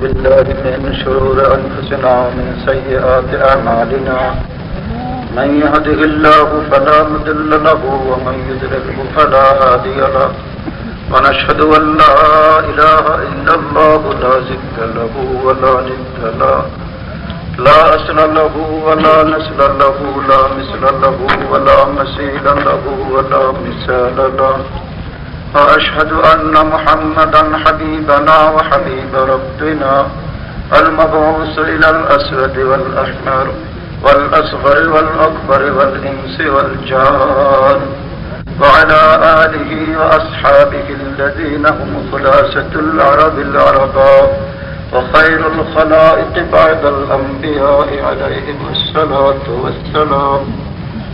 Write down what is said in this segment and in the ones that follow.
بالله من شرور أنفسنا ومن سيئات أعمالنا. من يهده الله فلا مضل له ومن يضلله فلا هادي له. ونشهد أن لا إله إلا الله لا زد له ولا ند له. لا أصل له ولا نسل له، لا مثل له ولا مثيل له ولا مثال له. وأشهد أن محمدا حبيبنا وحبيب ربنا المبعوث إلى الأسود والأحمر والأصغر والأكبر والإنس والجان وعلى آله وأصحابه الذين هم خلاصة العرب العرباء وخير الخلائق بعد الأنبياء عليهم الصلاة والسلام.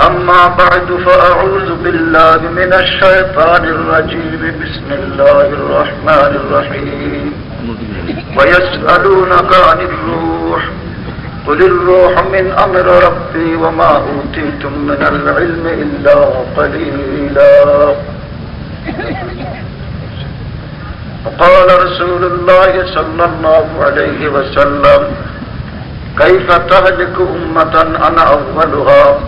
أما بعد فأعوذ بالله من الشيطان الرجيم. بسم الله الرحمن الرحيم. ويسألونك عن الروح. قل الروح من أمر ربي وما أوتيتم من العلم إلا قليلا. وقال رسول الله صلى الله عليه وسلم كيف تهلك أمة أنا أولها؟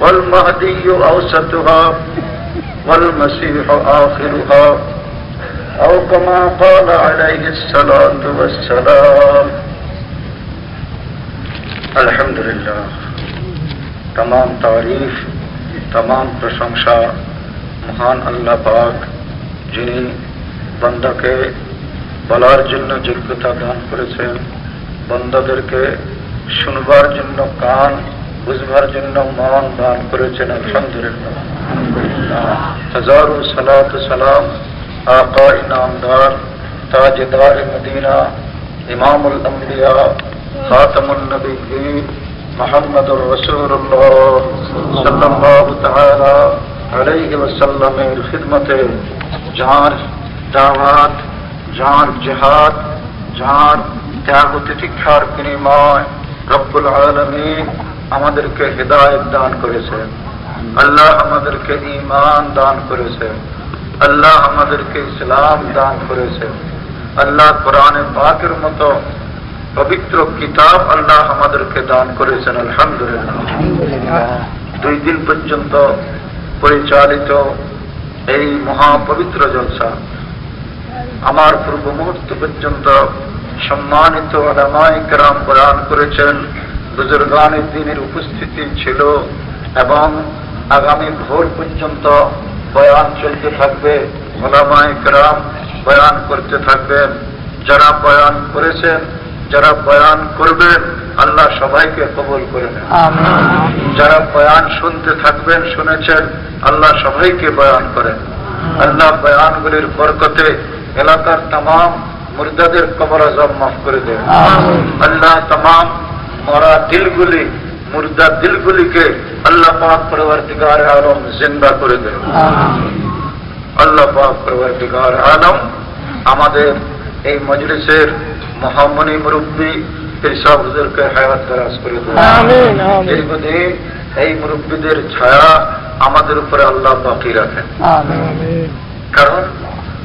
والمہدی أوسطها والمسيح آخرها أو كما قال عليه الصلاة والسلام. الحمد لله. تمام تعريف تمام پرشنسا مہان اللہ پاک যিনি বান্দাকে বলার জন্য যোগ্যতা দান করেছেন বান্দাদেরকে شنوار جن কান বুঝবার জন্য মন দান করেছেন আলহামদুলিল্লাহ হাজারো সালাত সালাম আকা ইনামদার তাজদার মদিনা ইমামুল আম্বিয়া খাতামুল নবীন মোহাম্মদুর রসুল্লাহ সাল্লাল্লাহু তাআলা আলাইহি ওয়াসাল্লামের খিদমতে যার দাওয়াত যার জিহাদ যার ত্যাগ ও তিতিক্ষার বিনিময় রব্বুল আলমিন আমাদেরকে হৃদায়ত দান করেছেন আল্লাহ আমাদেরকে ইমান দান করেছেন আল্লাহ আমাদেরকে ইসলাম দান করেছেন আল্লাহ কোরআনে পাকের মতো পবিত্র কিতাব আল্লাহ আমাদেরকে দান করেছেন আলহামদুলিল্লাহ। দুই দিন পর্যন্ত পরিচালিত এই মহাপবিত্র জলসা আমার পূর্ব মুহূর্ত পর্যন্ত সম্মানিত আলামাই কেরাম প্রদান করেছেন। বুজুর্গানের দিনের উপস্থিতি ছিল এবং আগামী ভোর পর্যন্ত বয়ান চলতে থাকবে ওলামাই কেরাম বয়ান করতে থাকবেন। যারা বয়ান করেছেন যারা বয়ান করবেন আল্লাহ সবাইকে কবল করে নেন। যারা বয়ান শুনতে থাকবেন শুনেছেন আল্লাহ সবাইকে বয়ান করেন। আল্লাহ বয়ানগুলির বরকতে এলাকার তাম মুর্দাদের কবর আজম মাফ করে দেন। আল্লাহ তাম মরা দিলগুলি মুর্দা দিলগুলিকে আল্লাহ পাক পরবর্তীকার আলম জিন্দা করে দেন। আল্লাহ পাক পরবর্তীকার আলম আমাদের এই মজলিসের মহামণি মুরব্বী পেশাব হুজুরকে হায়াত দারাজ করে দেন। এই মুরব্বীদের ছায়া আমাদের উপরে আল্লাহ বাকি রাখেন। কারণ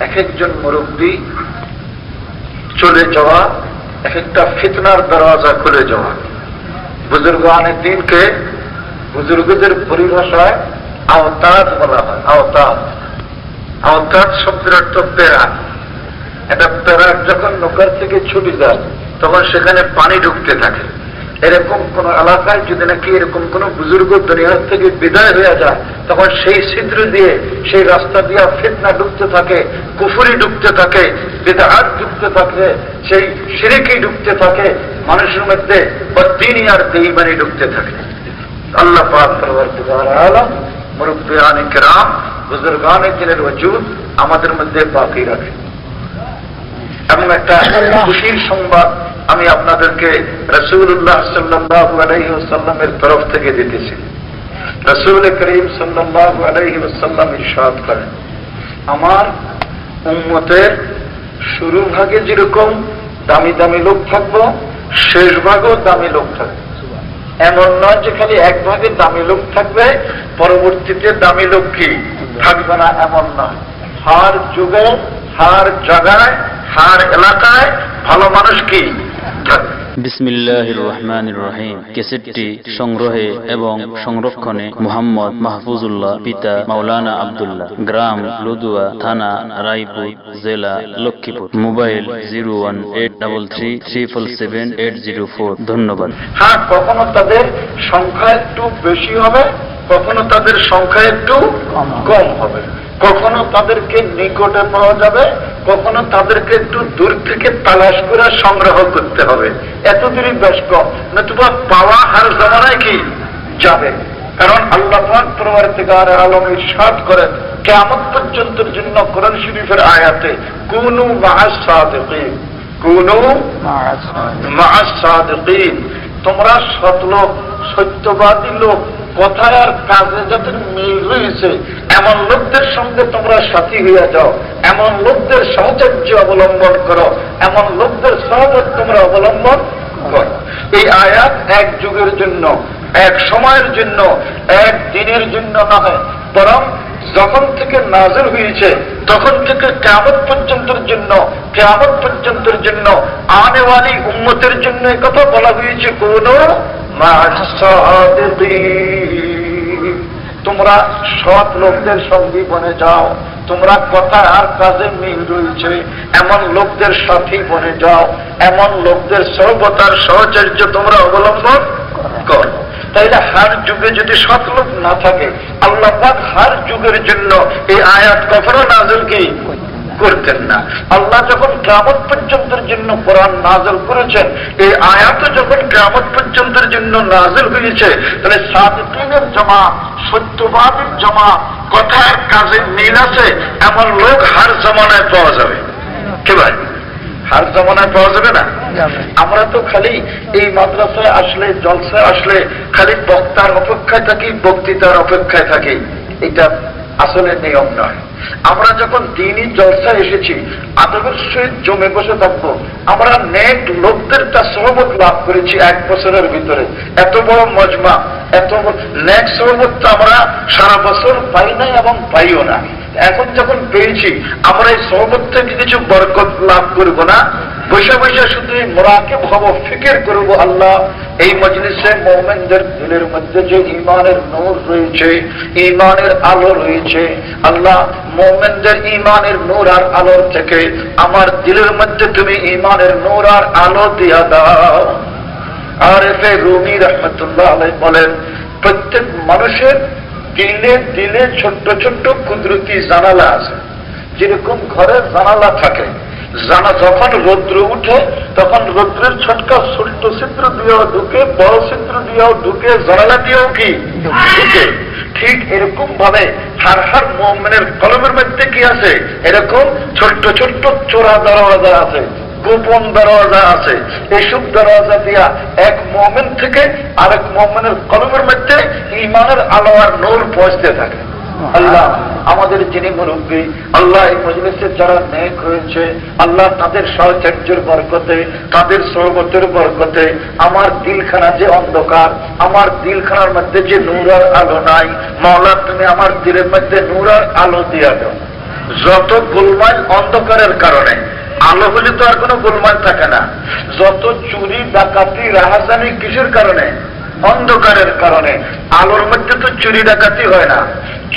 এক একজন মুরব্বী চলে যাওয়া এক একটা ফিতনার দরওয়াজা খুলে যাওয়া। বুজুর্গ আনের দিনকে বুজুর্গদের পরিভাষায় আওতাদ বলা হয় আওতাদ আওতাদ শব্দের অর্থ পেরা এটা পেরাক যখন নৌকার থেকে ছুটে যায়, তখন সেখানে পানি ঢুকতে থাকে। এরকম কোন এলাকায় যদি নাকি এরকম কোন বুজুর্গ দুনিয়ার থেকে বিদায় হয়ে যায়, তখন সেই ছিদ্র দিয়ে সেই রাস্তা দিয়ে ফিতনা ঢুকতে থাকে, কুফুরি ডুবতে থাকে বেদাহাত ঢুকতে থাকে, সেই সিরেকি ঢুকতে থাকে মানুষের মধ্যে বদিনী আর বেইমানি ঢুকতে থাকে। আল্লাহ মুরব্বিয়ান কেরাম বুজুর্গান দিনের ওজুদ আমাদের মধ্যে বাকি রাখে। এবং একটা খুশির সংবাদ আমি আপনাদেরকে রসুল্লাহ সাল্লাহ আলহিহাসাল্লামের তরফ থেকে দিতেছি। রসুল করিম সাল্লাহ আলহিহাসাল্লাম ইসাদ করেন, আমার উম্মতের শুরু ভাগে যেরকম দামি দামি লোক থাকব শেষ ভাগও দামি লোক থাকবে। এমন নয় যে খালি এক ভাগে দামি লোক থাকবে পরবর্তীতে দামি লোক কি? থাকবে না এমন নয়। হার যুগে হার জায়গায় হার এলাকায় ভালো মানুষ কি? থাকবে। সংগ্রহে এবং সংরক্ষণে মোহাম্মদ মাহফুজুল্লাহ পিতা মাওলানা আব্দুল্লাহ। গ্রাম লুদুয়া থানা রায়পুর জেলা Lakshmipur. Mobile zero one eight double three triple seven eight zero four. ধন্যবাদ। হ্যাঁ কখনো তাদের সংখ্যা একটু বেশি হবে, কখনো তাদের সংখ্যা একটু কম হবে। কখনো তাদেরকে নিকটে পাওয়া যাবে, কখনো তাদেরকে একটু দূর থেকে তালাশ করে সংগ্রহ করতে হবে। এত দূরই কম নতুবা পাওয়া হার জমানায় কি যাবে? কারণ আল্লাহ আর আলম ইরশাদ করেন কেমন পর্যন্তের জন্য কোরআন শরীফের আয়াতে, কুনু কুনু মা'আস সাদিকিন। তোমরা সৎ লোক, সত্যবাদী লোক কথায় আর কাজে যাদের মিল রয়েছে, এমন লোকদের সঙ্গে তোমরা সাথী হইয়া যাও, এমন লোকদের সাহচর্য অবলম্বন করো, এমন লোকদের সহযোগ তোমরা অবলম্বন করো। এই আয়াত এক যুগের জন্য, এক সময়ের জন্য, এক দিনের জন্য নয় বরং যখন থেকে নাজর হয়েছে, তখন থেকে কেমন পর্যন্তের জন্য কেমন পর্যন্তের জন্য, আনেওয়ালি উম্মতের জন্য কথা বলা হয়েছে, কোন তোমরা সৎ লোকদের সঙ্গী বনে যাও, তোমরা কথা আর কাজে মিল রয়েছে, এমন লোকদের সাথী বনে যাও, এমন লোকদের সর্বতার সহচর্য তোমরা অবলম্বন করো। তাইলে হার যুগে যদি সৎ লোক না থাকে, আল্লাহ হার যুগের জন্য এই আয়াত কখনো নাজল কি? করতেন না। আল্লাহ যখন গ্রামত পর্যন্তের জন্য কোরআন নাজল করেছেন, এই আয়াত যখন গ্রামত পর্যন্তের জন্য নাজল হয়েছে, তাহলে সাদিনের জমা সত্যবাদীর জমা কথার কাজে মিল আছে, এমন লোক হার জমানায় পাওয়া যাবে। কে ভাই? হার জমানায় পাওয়া যাবে না। আমরা তো খালি এই মাদ্রাসায় আসলে জলসায় আসলে খালি বক্তার অপেক্ষায় থাকি বক্তৃতার অপেক্ষায় থাকি। এটা আসলে নিয়ম নয়। আমরা যখন দিনই জলসায় এসেছি, আদবের সহিত জমে বসে থাকব, আমরা নেক লোকদের তার সহমত লাভ করেছি এক বছরের ভিতরে। এত বড় মজমা, এত নেক সহমত তো আমরা সারা বছর পাই নাই এবং পাইও না। এখন যখন পেয়েছি, আমরা এই সহমত থেকে কিছু বরকত লাভ করব না। বসে বসে শুধু এই মোরাকে ভাব ফিকের করব আল্লাহ। এই মজলিসে মোমেনদের দিলের মধ্যে যে ইমানের নূর রয়েছে ইমানের আলো রয়েছে, আল্লাহ মোমেনদের ইমানের নূর আর আলো থেকে আমার দিলের মধ্যে তুমি ইমানের নূর আর আলো দিয়া দাও। আর এফে রুমি রহমতুল্লাহ আলাই বলেন, প্রত্যেক মানুষের দিলে দিলে ছোট্ট ছোট্ট কুদরতি জানালা আছে। যেরকম ঘরের জানালা থাকে জানা যখন রৌদ্র উঠে, তখন রৌদ্রের ছটকা ছোট্ট চিত্র দিয়েও ঢুকে, বড় চিত্র দিয়েও ঢুকে জানালা দিয়েও কি? ঢুকে। ঠিক এরকম ভাবে হার হার মোমেনের কলমের মধ্যে কি আছে? এরকম ছোট্ট ছোট্ট চোরা দরওয়াজা আছে, গোপন দরওয়াজা আছে। এসব দরওয়াজা দিয়া এক মোমেন থেকে আরেক মোমেনের কলমের মধ্যে ইমানের আলো আর নূর পৌঁছতে থাকে। আল্লাহ আমাদের যিনি মুরব্বী, আল্লাহ এই মজলিসে যারা নেক হয়েছে আল্লাহ তাদের সহচর্যের বরকতে, তাদের সহবতের বরকতে, আমার দিলখানা যে অন্ধকার, আমার দিলখানার মধ্যে যে নূরার আলো নাই, মাওলা তুমি আমার দিলের মধ্যে নূরার আলো দিয়া দাও। যত গোলমাল অন্ধকারের কারণে, আলো হলে তো আর কোনো গোলমাল থাকে না। যত চুরি, ডাকাতি, রাহাজানি কিসের কারণে অন্ধকারের কারণে। আলোর মধ্যে তো চুরি ডাকাতি হয় না।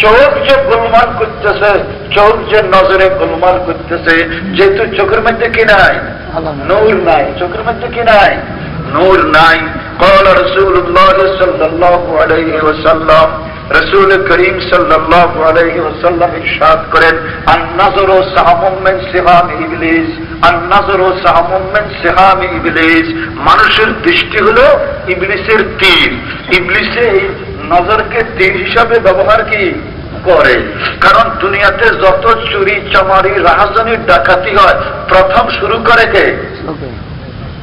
চোখ যে গোলমাল করতেছে চোখ যে নজরে গোলমাল করতেছে যেহেতু চোখের মধ্যে কি নাই? নূর নাই চোখের মধ্যে কি নাই? নূর নাই قال رسول الله صلى الله عليه وسلم রসুল করিম সাল্লাহ আলাইহি ওয়াসাল্লাম ইরশাদ করেন আন-নাজর সাহামুম মিন সিহাম ইবলিস আন-নাজর সাহামুম মিন সিহাম ইবলিস মানুষের দৃষ্টি হলো ইবলিসের তীর ইবলিসে এই নজরকে তীর হিসাবে ব্যবহার কি করে কারণ দুনিয়াতে যত চুরি চামারি রাহাজানির ডাকাতি হয় প্রথম শুরু করে কে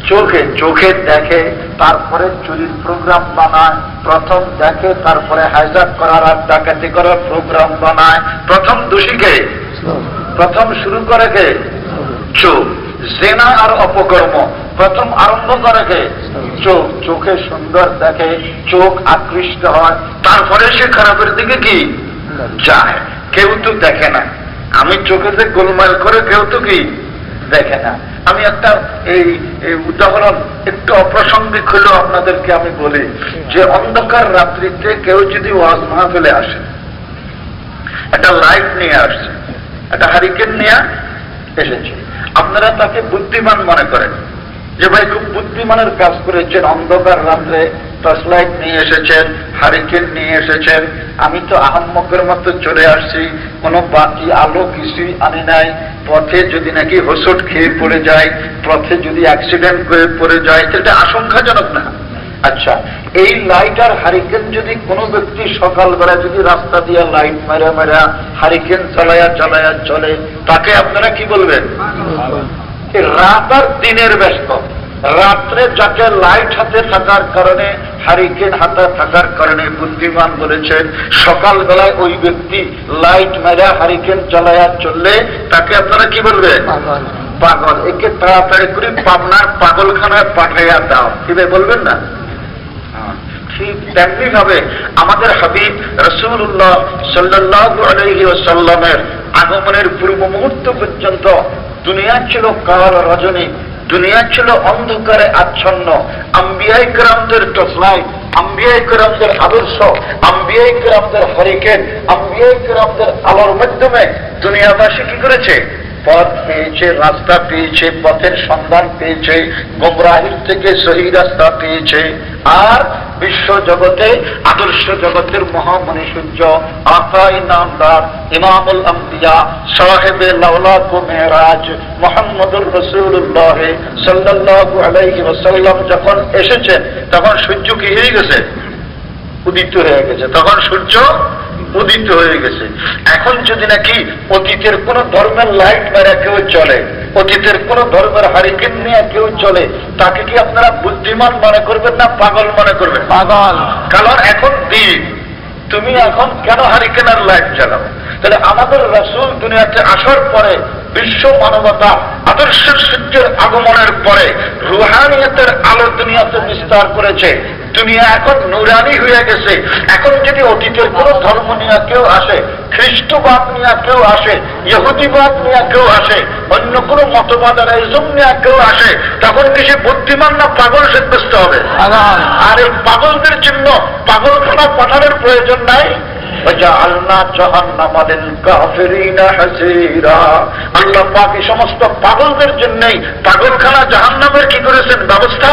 চোখে চোখে দেখে, তারপরে চুরির প্রোগ্রাম বানায়, প্রথম দেখে, তারপরে হাইজাক করার আর ডাকাতি করার প্রোগ্রাম বানায়। প্রথম দোষীকে? প্রথম শুরু করে কে? চোখ। জেনা আর অপকর্ম। প্রথম আরম্ভ করে কে? চোখ। চোখে সুন্দর দেখে, চোখ আকৃষ্ট হয়। তারপরে সে খারাপের দিকে কি? যায়। কেউ তো দেখে না। আমি চোখেতে গোলমাল করে কেউ তো কি? দেখে না। আমি একটা এই উদাহরণ একটু অপ্রাসঙ্গিক হলেও আপনাদেরকে আমি বলি যে অন্ধকার রাত্রিতে কেউ যদি ওয়াজ মাহফিলে আসে, একটা লাইট নিয়ে আসছে, একটা হারিকেন নিয়ে এসেছে, আপনারা তাকে বুদ্ধিমান মনে করেন। যে ভাই খুব বুদ্ধিমানের কাজ করেছেন, অন্ধকার রাত্রে টর্চ লাইট নিয়ে এসেছেন হারিকেন নিয়ে এসেছেন। আমি তো আহম্মকের মতো চলে আসছি, কোনো বাতি, আলো কিছুই আনি নাই। পথে যদি নাকি হোসট খেয়ে পড়ে যায়, পথে যদি অ্যাক্সিডেন্ট হয়ে পড়ে যায়, সেটা আশঙ্কাজনক না। আচ্ছা এই লাইট আর হারিকেন যদি কোনো ব্যক্তি সকালবেলা যদি রাস্তা দিয়ে লাইট মেরা মেরা হারিকেন চালায়া চালায়া চলে, তাকে আপনারা কি বলবেন? রাত আর দিনের ব্যস্ত। রাত্রে যাকে লাইট হাতে থাকার কারণে হারিকেন হাতে থাকার কারণে বুদ্ধিমান বলেছেন সকালবেলায় ওই ব্যক্তি লাইট মেরা হারিকেন চালায়া চললে তাকে আপনারা কি বলবে পাগল। একে তাড়াতাড়ি করে পাবনার পাগলখানায় পাঠাইয়া দাও। কীভাবে বলবেন না? ঠিক তেমনি ভাবে আমাদের হাবিব রসুল্লাহ সাল্লাহ আলহি সাল্লামের আগমনের পূর্ব মুহূর্ত পর্যন্ত দুনিয়া ছিল কাল রজনী, দুনিয়া ছিল অন্ধকারে আচ্ছন্ন। আম্বিয়াই গ্রামদের টসলাই আম্বিয়াই গ্রামদের আদর্শ, আম্বিয়াই গ্রামদের হরিকেন, আম্বিয়াই গ্রামদের আলোর মাধ্যমে দুনিয়াবাসী কি করেছে? পথ পেয়েছে, রাস্তা পেয়েছে, পথের সন্ধান পেয়েছে, গোমরাহির থেকে সহি রাস্তা পেয়েছে। আর বিশ্ব জগতে আদর্শ জগতের মহামণি সূর্য আকাই নামদার ইমামুল আম্বিয়া, সাহেবে লাউলাকু মেহরাজ মোহাম্মদুর রসুল্লাহ সাল্লাল্লাহু আলাইহি ওয়াসাল্লাম যখন এসেছেন, তখন সূর্য কি হয়ে গেছে? উদিত হয়ে গেছে। তখন সূর্য উদিত হয়ে গেছে। এখন যদি নাকি অতীতের কোন ধর্মের লাইট মেরা কেউ চলে অতীতের কোন ধর্মের হারিকেন নিয়ে কেউ চলে তাকে কি আপনারা বুদ্ধিমান মনে করবেন না পাগল মনে করবেন? পাগল। কারণ এখন দিন। তুমি এখন কেন হারিকেনার লাইট চালাও তাহলে আমাদের রাসুল দুনিয়াতে আসার পরে বিশ্ব মানবতা আদর্শের সূর্যের আগমনের পরে রুহানিয়তের আলো দুনিয়াতে বিস্তার করেছে। দুনিয়া এখন নুরানি হয়ে গেছে। এখন যদি অতীতের কোন ধর্ম নিয়ে কেউ আসে খ্রিস্টবাদ নিয়ে কেউ আসে ইহুদিবাদ নিয়ে কেউ আসে অন্য কোন মতবাদ আর ইজম নিয়ে কেউ আসে তখন কি সে বুদ্ধিমান না পাগল সাব্যস্ত হবে? আর এই পাগলদের জন্য পাগলখানা পাঠানোর প্রয়োজন নাই? وجعلنا جهنم للكافرين حسيرا আল্লাহ পাক এই সমস্ত পাগলদের জন্যই পাগলখানা জাহান্নামের কি করেছেন ব্যবস্থা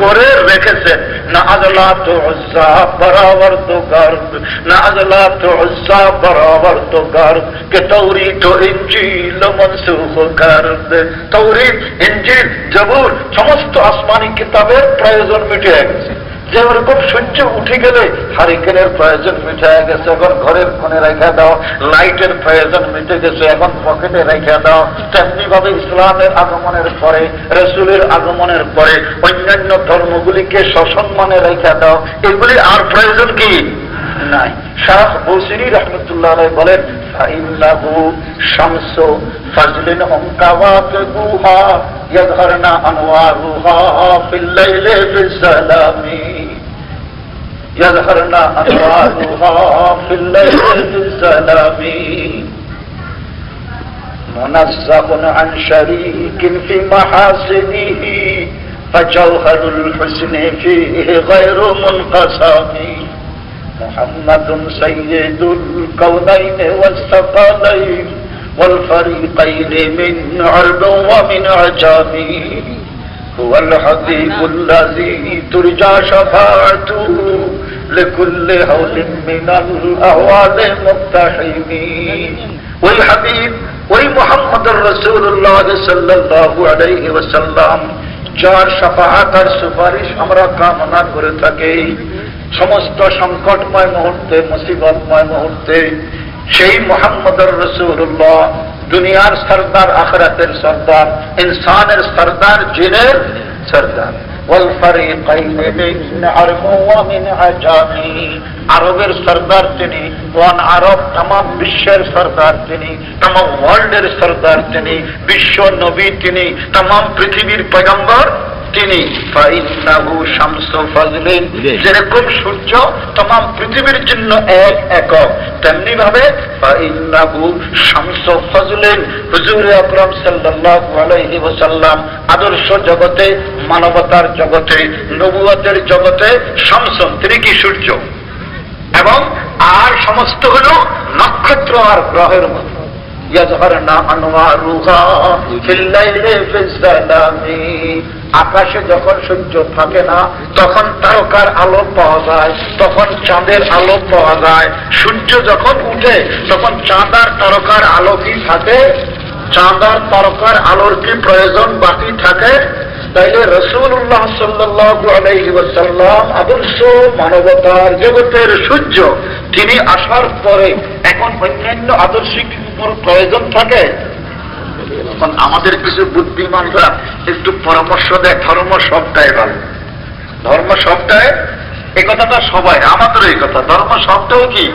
করে রেখেছেন না আজলা তো উজ্জা বরাবর তো গর্ব না আজলা তো উজ্জা বরাবর তো গর্ব কে তৌরি তো ইঞ্জিল মনসুখ কর দে তৌরি ইঞ্জিল জবুর সমস্ত আসমানি কিতাবের প্রয়োজন মিটে গেছে যে ওরকম সূর্য উঠে গেলে হারিকেনের প্রয়োজন মিটে গেছে এখন ঘরের কোণে রেখে দাও, লাইটের প্রয়োজন মিটে গেছে, এখন পকেটে রেখে দাও। তেমনি ভাবে ইসলামের আগমনের পরে, রসুলের আগমনের পরে অন্যান্য ধর্মগুলিকে সসম্মানে রেখে দাও। এগুলি আর প্রয়োজন কি? নাই। শাহ বৌসিরি রহমতুল্লাহ বলেন فَإِنَّهُ شَمْسُ فَضْلٍ أُمْكَ وَاقِبُهَا يَظْهَرْنَ أَنْوَارُهَا فِي اللَّيْلِ بِالظَّلَامِ يَظْهَرْنَ أَنْوَارُهَا فِي اللَّيْلِ بِالظَّلَامِ منزه عن شريك في محاسنه، فجوهر الحسن فيه غير منقسم. محمد سيد الكونين والثقلين والفريقين من عرب ومن عجام هو الحبيب الذي ترجى شفاعته لكل هول من الأهوال مقتحم ওই হাবিব ওই মোহাম্মদ রসুল্লাহ সাল্লাহ আলাইহি ওয়াসাল্লাম যার সাফাহাত আর সুপারিশ আমরা কামনা করে থাকি সমস্ত সংকটময় মুহূর্তে, মুসিবতময় মুহূর্তে, সেই মোহাম্মদর রসুল্লাহ দুনিয়ার সর্দার, আখরাতের সর্দার, ইনসানের সর্দার, জিনের সর্দার। আরবের সর্দার তিনি ওয়ান আরব তাম বিশ্বের সর্দার তিনি তাম ওয়ার্ল্ডের সর্দার তিনি বিশ্ব নবী তিনি তাম পৃথিবীর পয়গম্বর তিনি। যেরকম সূর্য তমাম পৃথিবীর জন্য এক একক। তেমনি ভাবে হুজুর আদর্শ জগতে মানবতার জগতে নবুয়াদের জগতে সমসম তিনি কি সূর্য। এবং আর সমস্ত হল নক্ষত্র আর গ্রহের মত। আকাশে যখন সূর্য থাকে না, তখন তারকার আলো পাওয়া যায়, তখন চাঁদের আলো পাওয়া যায়। সূর্য যখন উঠে, তখন চাঁদ আর তারকার আলো কি থাকে? চাঁদ আর তারকার আলোর কি প্রয়োজন বাকি থাকে? তাইলে রসুল্লাহ সাল্লাহ আলাইহি আদর্শ মানবতার জগতের সূর্য, তিনি আসার পরে এখন অন্যান্য আদর্শিক উপর প্রয়োজন থাকে? এখন আমাদের কিছু বুদ্ধিমানরা একটু পরামর্শ দেয়, ধর্ম সবটাই ভালো। ধর্ম সবটাই এই কথাটা সবাই আমাদের এই কথা, ধর্ম সবটাই কি?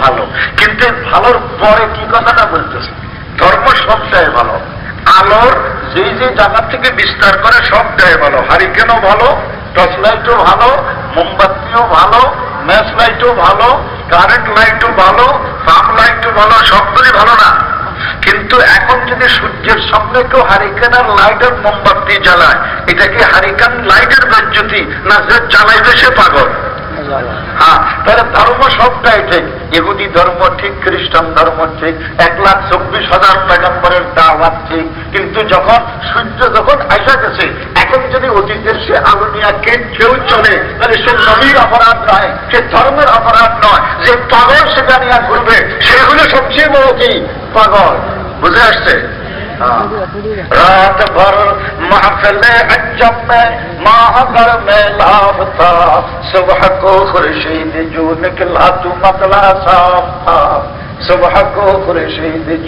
ভালো। কিন্তু ভালোর পরে কি কথাটা বলতেছে? ধর্ম সবটাই ভালো। আলোর যে যে জায়গা থেকে বিস্তার করে সবটাই ভালো। হারিকেনও ভালো টর্চ লাইটও ভালো, মোমবাতিও ভালো, ম্যাচ লাইটও ভালো, কারেন্ট লাইটও ভালো, পাম্প লাইটও ভালো সবগুলি ভালো না। কিন্তু এখন যদি সূর্যের সামনে কেউ হারিকেন আর লাইট আর মোমবাতি জ্বালায়, এটা কি হারিকেন লাইটের বেজ্যোতি না যে জ্বালাইবে সে পাগল? হ্যাঁ তাহলে ধর্ম সবটাই ঠিক। ইহুদি ধর্ম ঠিক, খ্রিস্টান ধর্ম ঠিক, এক লাখ চব্বিশ হাজার পেগম্বরের দাওয়াত ঠিক। কিন্তু যখন সূর্য যখন আসা গেছে, এখন যদি অতীতের সে আলো নিয়ে কেউ চলে, তাহলে সে নবীর অপরাধ নয়, সে ধর্মের অপরাধ নয়। যে পাগল সেটা নিয়ে ঘুরবে, সেগুলো সবচেয়ে বড় কি? পাগল। বুঝে আসছে? ہاں۔ رات بھر محفل عجب میں ماہ بھر میں لاف تھا۔ صبح کو خورشید جو نکلا، تو مطلع صاف تھا۔ সুবহাকো শ্রোতাবিন্দ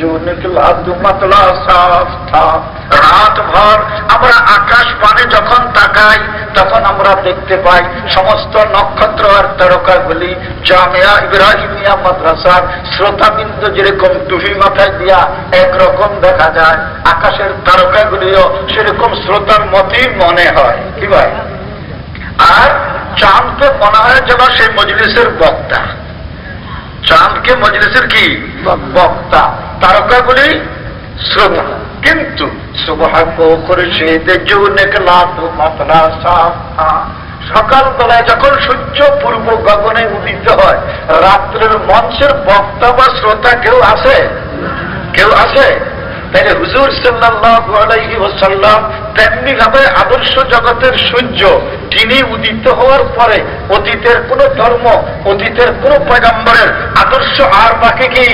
যেরকম টুহি মাথায় দিয়া একরকম দেখা যায়, আকাশের তারকা গুলিও সেরকম শ্রোতার মতই মনে হয়। কি ভাই? আর চাঁদকে মনে হয় যেন সেই মজলিসের বক্তা। চাঁদকে মজলিসের কি? বক্তা। তারকাগুলি শ্রোতা। কিন্তু সকালবেলায় যখন সূর্য পূর্ব গগনে উদিত হয় রাত্রের মঞ্চের বক্তা বা শ্রোতা কেউ আছে? কেউ আছে? তাই হুজুর সাল্লাহ তেমনি ভাবে আদর্শ জগতের সূর্য, তিনি উদিত হওয়ার পরে অতীতের কোন ধর্ম, অতীতের কোন পয়গম্বরের আদর্শ আর বাকি কি?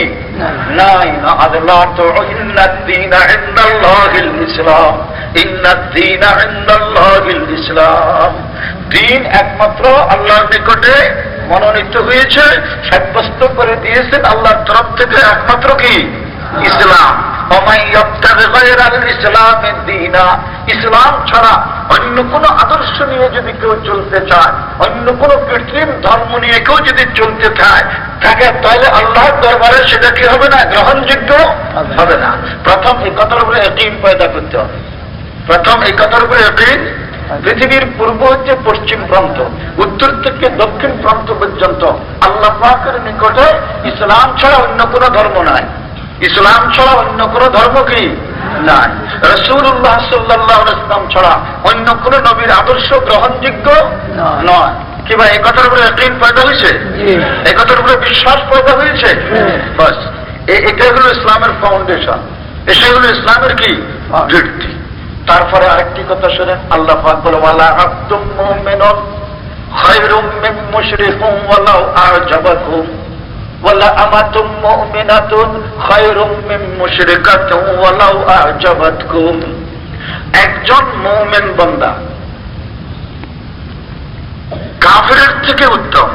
দিন একমাত্র আল্লাহর নিকটে মনোনীত হয়েছে, সাব্যস্ত করে দিয়েছেন আল্লাহর তরফ থেকে একমাত্র কি? ইসলাম। ইসলাম ছাড়া অন্য কোন আদর্শ নিয়ে যদি কেউ চলতে চায়, অন্য কোন কৃত্রিম ধর্ম নিয়ে কেউ যদি চলতে চায় থাকে তাহলে আল্লাহর দরবারে সেটা কি হবে না? গ্রহণযোগ্য হবে না। প্রথম এই কথার উপরে একদিন পয়দা করতে হবে। প্রথম এই কথার উপরে একদিন পৃথিবীর পূর্ব হচ্ছে পশ্চিম প্রান্ত, উত্তর থেকে দক্ষিণ প্রান্ত পর্যন্ত। আল্লাহ পাকের নিকটে ইসলাম ছাড়া অন্য কোন ধর্ম নাই। ইসলাম ছাড়া অন্য কোন ধর্ম কি? নাই। রসুল্লাহ সাল্লাহ ইসলাম ছাড়া অন্য কোন নবীর আদর্শ গ্রহণযোগ্য নয়। কিংবা এই কথার উপরে একদিন পয়দা হয়েছে? এই কথার উপরে বিশ্বাস পয়দা হয়েছে? বাস এটাই হলো ইসলামের ফাউন্ডেশন এটাই হলো ইসলামের কি? ভিত্তি তারপরে আরেকটি কথা শোনেন আল্লাহ পাক বলে ওয়ালা আব্দুম মুমিনুন খায়রুম মিন মুশরিকুম ওয়ালাউ আ'জাবাকুম একজন মুমিন বান্দা কাফেরের থেকে উত্তম।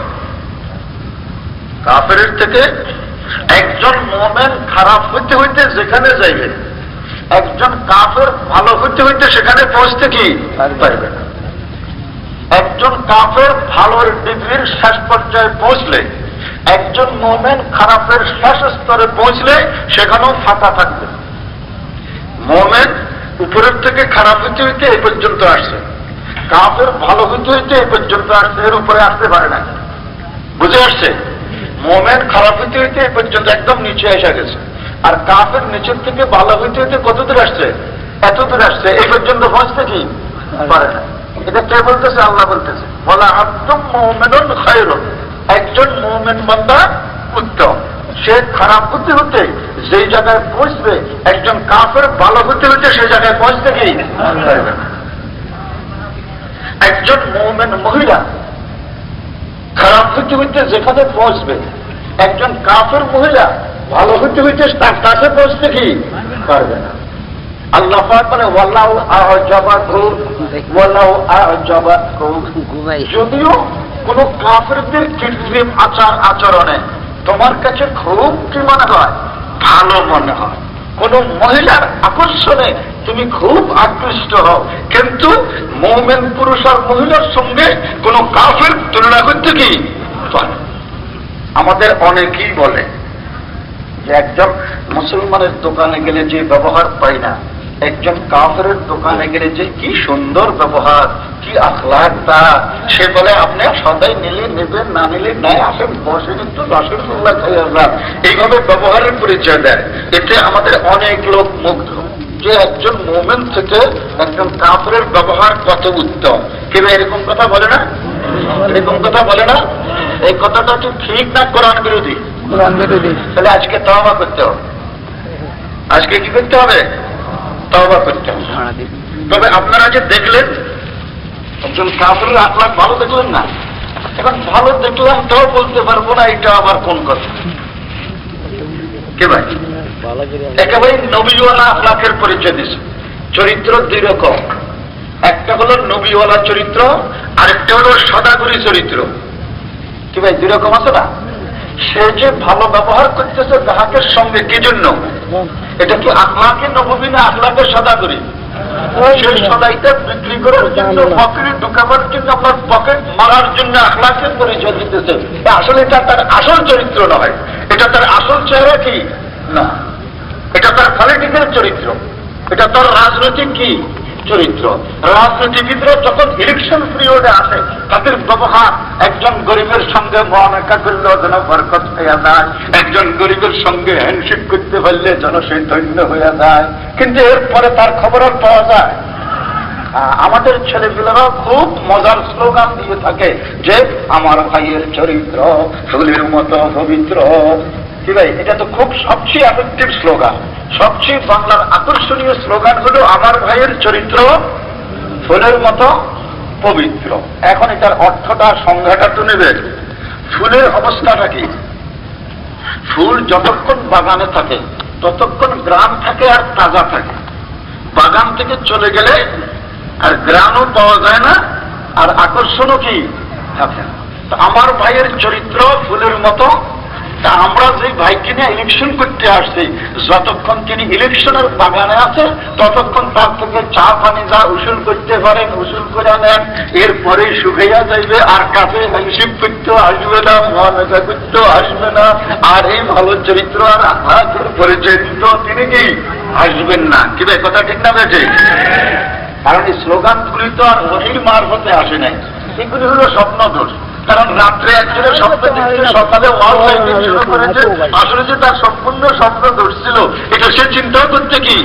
কাফেরের থেকে একজন মোমেন খারাপ হইতে হইতে যেখানে যাইবে, একজন কাফের ভালো হইতে হইতে সেখানে পৌঁছতে কি পারবে না। একজন কাফের ভালোর ডিগ্রির শেষ পর্যায়ে পৌঁছলে একজন মোমেন খারাপের শেষ স্তরে পৌঁছলে সেখানেও ফাঁকা থাকবে। মোমেন উপরের থেকে খারাপ হইতে হইতে এই পর্যন্ত আসছে। কাফের ভালো হইতে হইতে এই পর্যন্ত আসছে, এর উপরে আসতে পারে না। বুঝে আসছে? মোমেন খারাপ হইতে হইতে এই পর্যন্ত একদম নিচে এসে গেছে। আর কাফের নিচের থেকে ভালো হইতে হইতে কত দূর আসছে? এত দূর আসছে। এই পর্যন্ত পৌঁছতে কি? পারে না। এটা কে বলতেছে? আল্লাহ বলতেছে বলা আব্দুম মোমেনুন খায়রুন। একজন মোমেন বান্দা উত্তম। সে খারাপ হতে হতে যেই জায়গায় পৌঁছবে একজন কাফের ভালো হতে হতে সেই জায়গায় পৌঁছতে কি? একজন মোমেন মহিলা খারাপ হইতে হইতে যেখানে পৌঁছবে একজন কাফের মহিলা ভালো হইতে হইতে তার কাছে পৌঁছতে কি? পারবে না। আল্লাহ বলে ওয়াল্লাহু আ'জাবাকু ওয়াল্লাহু আ'জাবাকু ঘুমাই। যদিও কোন কাফেরদের কৃত্রিম আচার আচরণে তোমার কাছে খুব কি মনে হয়? ভালো মনে হয়। কোন মহিলার আকর্ষণে তুমি খুব আকৃষ্ট হও। কিন্তু মৌমেন পুরুষ আর মহিলার সঙ্গে কোন কাফের তুলনা করতে কি আমাদের অনেকেই বলে যে একজন মুসলমানের দোকানে গেলে যে ব্যবহার পাই না একজন কাফের দোকানে গেলে যে কি সুন্দর ব্যবহার কি আখলাক তা। সে বলে আপনি সদাই নিলে নেবেন না নিলে নাই আসেন বসেন একটু রসগোল্লা খাই আমরা। এইভাবে ব্যবহারের পরিচয় দেয়। এতে আমাদের অনেক লোক মুগ্ধ। যে একজন মোমেন থেকে একজন কাফের ব্যবহার কত উত্তম। কেউ এরকম কথা বলে না? এরকম কথা বলে না? এই কথাটা কি ঠিক না কোরআন বিরোধী? কোরআন বিরোধী। তাহলে আজকে তওবা করতে হবে। আজকে কি করতে হবে? তওবা করতে হবে। তবে আপনারা যে দেখলেন একজন কাপড়ের আপনার ভালো দেখলেন না? এখন ভালো দেখলাম তাও বলতে পারব না এটা আবার কোন কথা? কে ভাই? একেবারে নবীওয়ালা আখলাকের পরিচয় দিছে। চরিত্র দুই রকম। একটা হলো নবীওয়ালা চরিত্র আরেকটা হলো সদাগরি চরিত্র। কি ভাই দুই রকম আছে না? সে যে ভালো ব্যবহার করতেছে গ্রাহকের সঙ্গে কি জন্য? এটা কি আখলাকে নবী না আখলাকে সেই সদাইটা বিক্রি করার জন্য পকেটে ঢুকাবার জন্য আপনার পকেট মারার জন্য আখলাকের পরিচয় দিতেছে। আসলে এটা তার আসল চরিত্র নয়। এটা তার আসল চেহারা কি? না। এটা তার পলিটিক্যাল চরিত্র। এটা তার রাজনৈতিক কি? চরিত্র। রাজনীতিবিদরা যখন ইলেকশন পিরিয়ডে আসে, তাদের ব্যবহার, একজন গরিবের সঙ্গে মহামেকা করলে যেন বরকত হইয়া যায়, একজন গরিবের সঙ্গে হ্যান্ডশেক করতে পারলে যেন সে ধন্য হইয়া যায়। কিন্তু এরপরে তার খবর পাওয়া যায়। আমাদের ছেলেগুলোরা খুব মজার স্লোগান দিয়ে থাকে যে, আমার ভাইয়ের চরিত্র, ফুলের মতো পবিত্র। কি ভাই, এটা তো খুব সবচেয়ে অ্যাফেক্টিভ স্লোগান সবচেয়ে বাংলার আকর্ষণীয় স্লোগান হলো, আমার ভাইয়ের চরিত্র ফুলের মতো পবিত্র। এখন এটার অর্থটা, সংজ্ঞাটা তো নেবে ফুলের অবস্থাটা কি? ফুল যতক্ষণ বাগানে থাকে, ততক্ষণ গ্রাম থাকে আর তাজা থাকে। বাগান থেকে চলে গেলে আর গ্রামও পাওয়া যায় না, আর আকর্ষণও কি? থাকে আমার ভাইয়ের চরিত্র ফুলের মতো তা আমরা যে ভাইকে নিয়ে ইলেকশন করতে আসছি, যতক্ষণ তিনি ইলেকশনের বাগানে আছে, ততক্ষণ তার থেকে চা পানি যা উসুল করতে পারেন, উসুল করে নেন এরপরে শুকাইয়া যাইবে, আর কাছে হিসিব করতেও আসবে না, মহানেতা করতেও আসবে না, আর এই ভালো চরিত্র আর আখলাকের পরিচয় দিতেও তিনি কি? আসবেন না। কি ভাই কথা ঠিক না বেঠে কারণ এই স্লোগানগুলি তো আর ওহির মারফতে আসে নাই। এগুলি হলো স্বপ্ন দোষ কারণ রাত্রে একজনের স্বপ্ন দেখছে সকালে অনলাইনে শুরু করেছে আসলে যে তার সম্পূর্ণ স্বপ্ন ধরছিল এটা সে চিন্তাও করছে কি?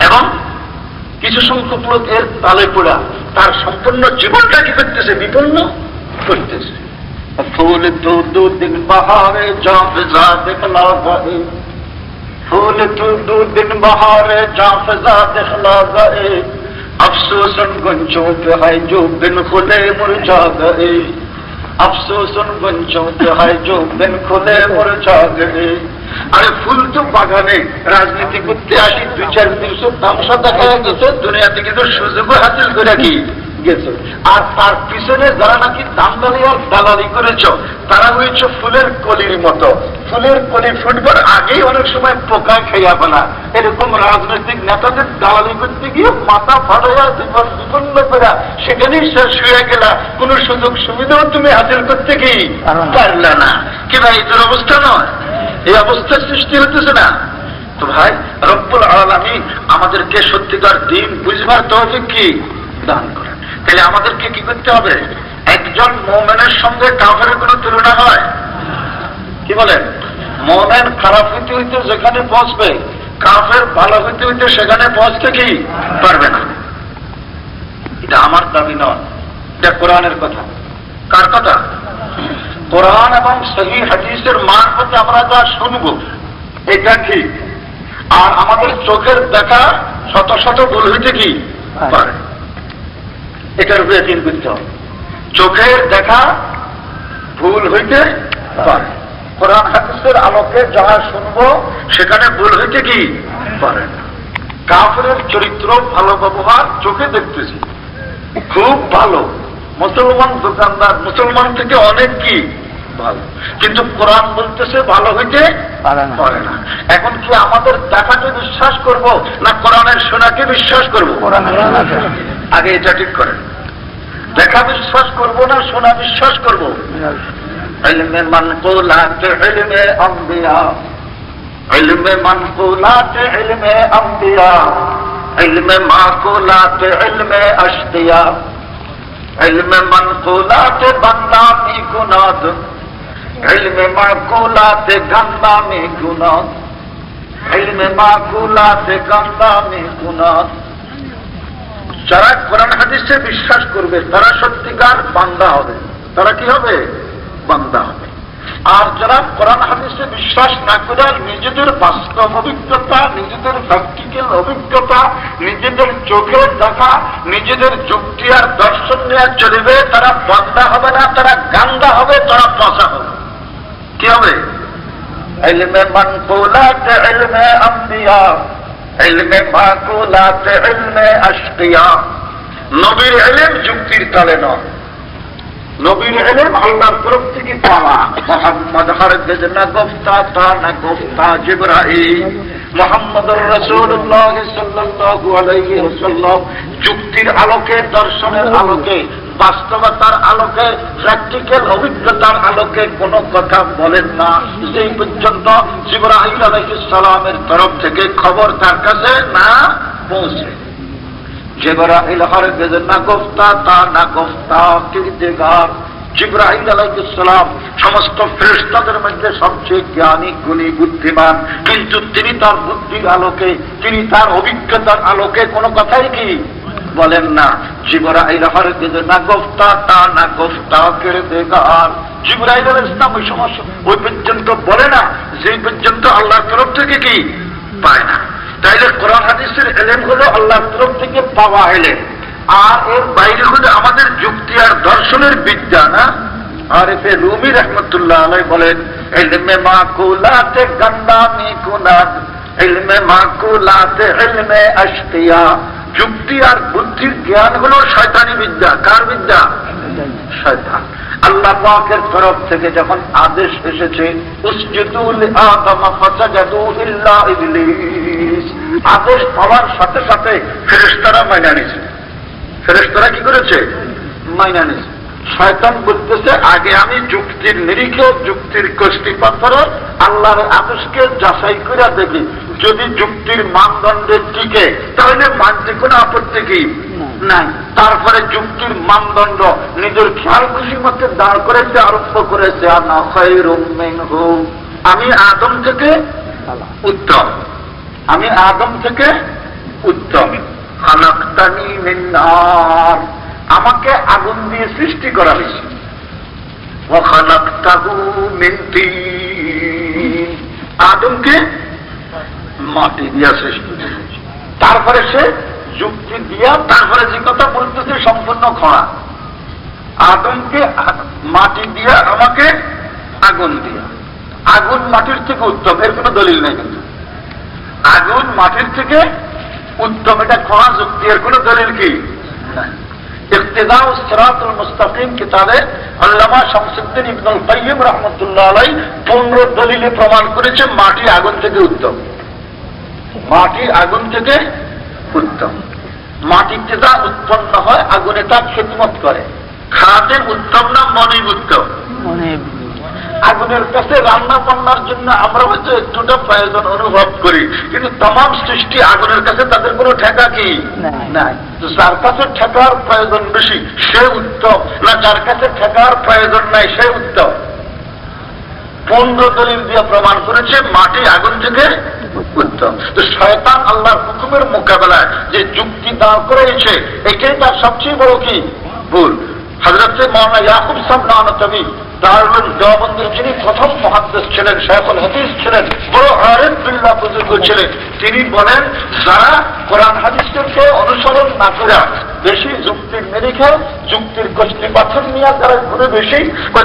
এবং কিছু সংখ্যক লোক এর তালে পোড়া তার সম্পূর্ণ জীবনটা কি করতেছে? বিপন্ন করতেছে। ফুল তো দুদিন বাহারে যা দেখলা গায়ে ফুল তো দুদিন বাহারে যা দেখলা গায়ে আফসোসন گنجوں হাই ہے جو بن کھلے مرجا گئے আফসোসন বঞ্চত হয় যোগবেন খুলে মরছা গে আরে ফুল তো বাগানে রাজনীতি করতে আসি, দুই চার দিন সব তামসা দেখা গেছে, দুনিয়াতে কিন্তু সুযোগ হাসিল করে কি? গেছে। আর তার পিছনে যারা নাকি দামদালি আর দালালি করেছ, তারা হয়েছে ফুলের কলির মতো। ফুলের কলি ফুটবার আগেই অনেক সময় পোকা খেয়া ফেলা এরকম রাজনৈতিক নেতাদের দালালি করতে গিয়ে মাথা ফাটাইয়া জীবন বিপন্ন করা সেখানেই শেষ হয়ে গেলা। কোন সুযোগ সুবিধাও তুমি হাসিল করতে কি পারলে না। কি ভাই, তোর অবস্থা নয়? এই অবস্থার সৃষ্টি হতেছে না। তো ভাই, রব্বুল আলামিন আমাদেরকে সত্যিকার দিন বুঝবার তৌফিক কি? দান করেন। তাহলে আমাদেরকে কি করতে হবে? একজন মোমেনের সঙ্গে কাফের কোনো তুলনা হয়? কি বলেন? মোমেন খারাপ হইতে হইতে যেখানে পৌঁছবে কাফের ভালো হইতে হইতে সেখানে পৌঁছতে কি পারবে না। এটা আমার দাবি নয় এটা কোরআনের কথা। কার কথা? কোরআন এবং সহি হাদিসের মারফতে আমরা যা শুনব এটা ঠিক। আর আমাদের চোখের দেখা শত শত ভুল হইতে কি পারে। এটার উপরে দিন করতে হবে চোখের দেখা ভুল হইতে পারে। কোরআন হাদিসের আলোকে যাহা শুনব সেখানে ভুল হইতে কি পারে না। কাফের চরিত্র ভালো ব্যবহার চোখে দেখতেছি। খুব ভালো। মুসলমান দোকানদার মুসলমান থেকে অনেক কি? ভালো। কিন্তু কোরআন বলতেছে ভালো হইতে পারে না। পারে না। এখন কি আমাদের দেখাকে বিশ্বাস করব না কোরআনের শোনাকে বিশ্বাস করব। আগে এটা ঠিক করেন দেখা বিশ্বাস করব না শোনা বিশ্বাস করব علم منقولات علم انبیاء علم منقولات علم انبیاء علم معقولات علم اشقیاء علم منقولات بندہ می گناد علم معقولات گندا می گناد علم معقولات گندا می گناد যারা কোরআন হাদিসে বিশ্বাস করবে, তারা সত্যিকার বান্দা হবে। তারা কি হবে? বান্দা হবে। আর যারা কোরআন হাদিসে বিশ্বাস না করে, নিজেদের বাস্তব অভিজ্ঞতা, নিজেদের ভ্যাক্টিক্যাল অভিজ্ঞতা, নিজেদের চোখে দেখা, নিজেদের যুক্তি আর দর্শন নিয়ে চলবে, তারা বান্দা হবে না, তারা গান্দা হবে, তারা পচা হবে। কি হবে? এলমে মনকুলাত এলমে আমিয়া এলমে মাকুলাতে এলমে আশকিয়া। নবীর এলেম যুক্তির তালে নয়। নবীর এলেম আল্লাহর তরফ থেকে পাওয়া। মোহাম্মদ হরগজ না গোফতা তা না গোফতা জিব্রাহিম মোহাম্মদ রসুল্লাহ সাল্লাহ যুক্তির আলোকে, দর্শনের আলোকে বাস্তবতার আলোকে, প্র্যাকটিক্যাল অভিজ্ঞতার আলোকে কোনো কথা বলেন না। সেই পর্যন্ত জিব্রাহিম তরফ থেকে খবর তার কাছে না পৌঁছে। সমস্ত মধ্যে সবচেয়ে জ্ঞানী, গুণী, বুদ্ধিমান। কিন্তু তিনি তার আলোকে, তিনি তার অভিজ্ঞতার আলোকে কোনো কথাই কি বলেন না জিব্রাহিল হরগজ না গোফতা, তা না গোফতা কিরদেগার জিব্রাহিল আলাইহিস সালাম ওই সমস্ত ওই পর্যন্ত বলে না, যেই পর্যন্ত আল্লাহর তরফ থেকে কি? পায় না। তাইলে কোরআন হাদিসের এলেম হলো আল্লাহর তরফ থেকে পাওয়া এলেম। আর এর বাইরে হলো আমাদের যুক্তি আর দর্শনের বিদ্যা, না? আর এতে রুমি রহমতুল্লাহ আলাই বলেন এলমে মাকুলাতে গন্দামি কুনাদ এলমে মাকুলাতে এলমে আশতিয়া যুক্তি আর বুদ্ধির জ্ঞান হলো শয়তানি বিদ্যা। কার বিদ্যা? শয়তান। আল্লাহ পাকের তরফ থেকে যখন আদেশ এসেছে আদেশ পাওয়ার সাথে সাথে ফেরেস্তারা মাইনা নিছে ফেরেস্তারা কি করেছে? মাইনা নিছে শয়তান বলতেছে আগে আমি যুক্তির নিরিখে যুক্তির কষ্টি পাথরে আল্লাহর আদেশকে যাচাই করে দেখি। যদি যুক্তির মানদণ্ডের টিকে তাহলে মানতে কোনো আপত্তি কি? নাই। তারপরে যুক্তির মানদণ্ড নিজের খেয়াল খুশি মধ্যে দাঁড় করেছে আরম্ভ করেছে। আমি আদম থেকে উত্তম। আমি আদম থেকে উত্তম। খালাক্তানি মিন নার। আমাকে আগুন দিয়ে সৃষ্টি করা হয়েছে। আদমকে মাটি দিয়া সৃষ্টি তারপরে সে যুক্তি দিয়া তারপরে যে কথা বলতেছে সম্পূর্ণ খরা আদমকে মাটি দিয়া আমাকে আগুন দিয়া। আগুন মাটির থেকে উত্তম, এর কোনো দলিল নেই কিন্তু। আগুন মাটির থেকে উত্তম, এটা খরা যুক্তি, এর কোনো দলিল কি? নাই। ইকতেদা সিরাতুল মুস্তাকিম কিতাবে আল্লামা শামসুদ্দিন ইবনুল কাইয়িম রহমতুল্লাহ আলাই পনেরো দলিলে প্রমাণ করেছে মাটি আগুন থেকে উত্তম। মাটি আগুন থেকে উত্তম। মাটিতে যা উৎপন্ন হয়, আগুনে তা খেদমত করে। খাতের উত্তম না মনে উত্তম। আগুনের কাছে রান্না বান্নার জন্য আমরা হয়তো একটুটা প্রয়োজন অনুভব করি কিন্তু তমাম সৃষ্টি আগুনের কাছে তাদের কোনো ঠেকা কি? নাই। যার কাছে ঠেকার প্রয়োজন বেশি সে উত্তম। না যার কাছে ঠেকার প্রয়োজন নাই সে উত্তম। পনেরো দলিল দিয়ে প্রমাণ করেছে মাটি আগুন থেকে উত্তম। তো শয়তান আল্লাহর হুকুমের মোকাবেলায় যে যুক্তি দাঁড় করেছে এটাই তার সবচেয়ে বড় কি? ভুল। ইয়াকুব যিনি প্রথম ছিলেন হাদিস ছিলেন, বড় আরেফ বিল্লা বুজুর্গ ছিলেন, তিনি বলেন, যারা কোরআন হাদিসকে অনুসরণ না করে বেশি যুক্তির নিরিখে যুক্তির গোষ্ঠী পাথর নিয়ে যারা ঘুরে বেশি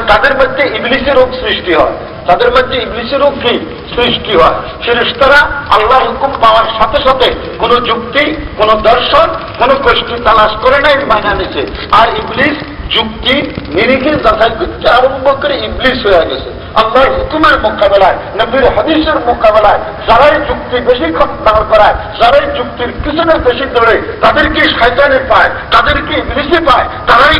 তাদের মধ্যে ইংলিশের রোগ সৃষ্টি হয়। তাদের মধ্যে ইংলিশের কি সৃষ্টি হয়। ফেরেশতারা আল্লাহ হুকুম পাওয়ার সাথে সাথে কোন যুক্তি, কোন দর্শন, কোন গোষ্ঠী তালাশ করে নাই মানা নিছে। আর ইংলিশ যুক্তি নিরিখে যাচাই করতে আরম্ভ করে ইংলিশ হয়ে গেছে। আল্লাহর হুকুমের মোকাবেলায়, নবীর হাদিসের মোকাবেলায়, যারাই যুক্তি বেশি দাঁড় করায়, যারাই যুক্তির পিছনে বেশি ধরে তাদেরকে শয়তানে পায়, তাদেরকে ইংলিশে পায়, তারাই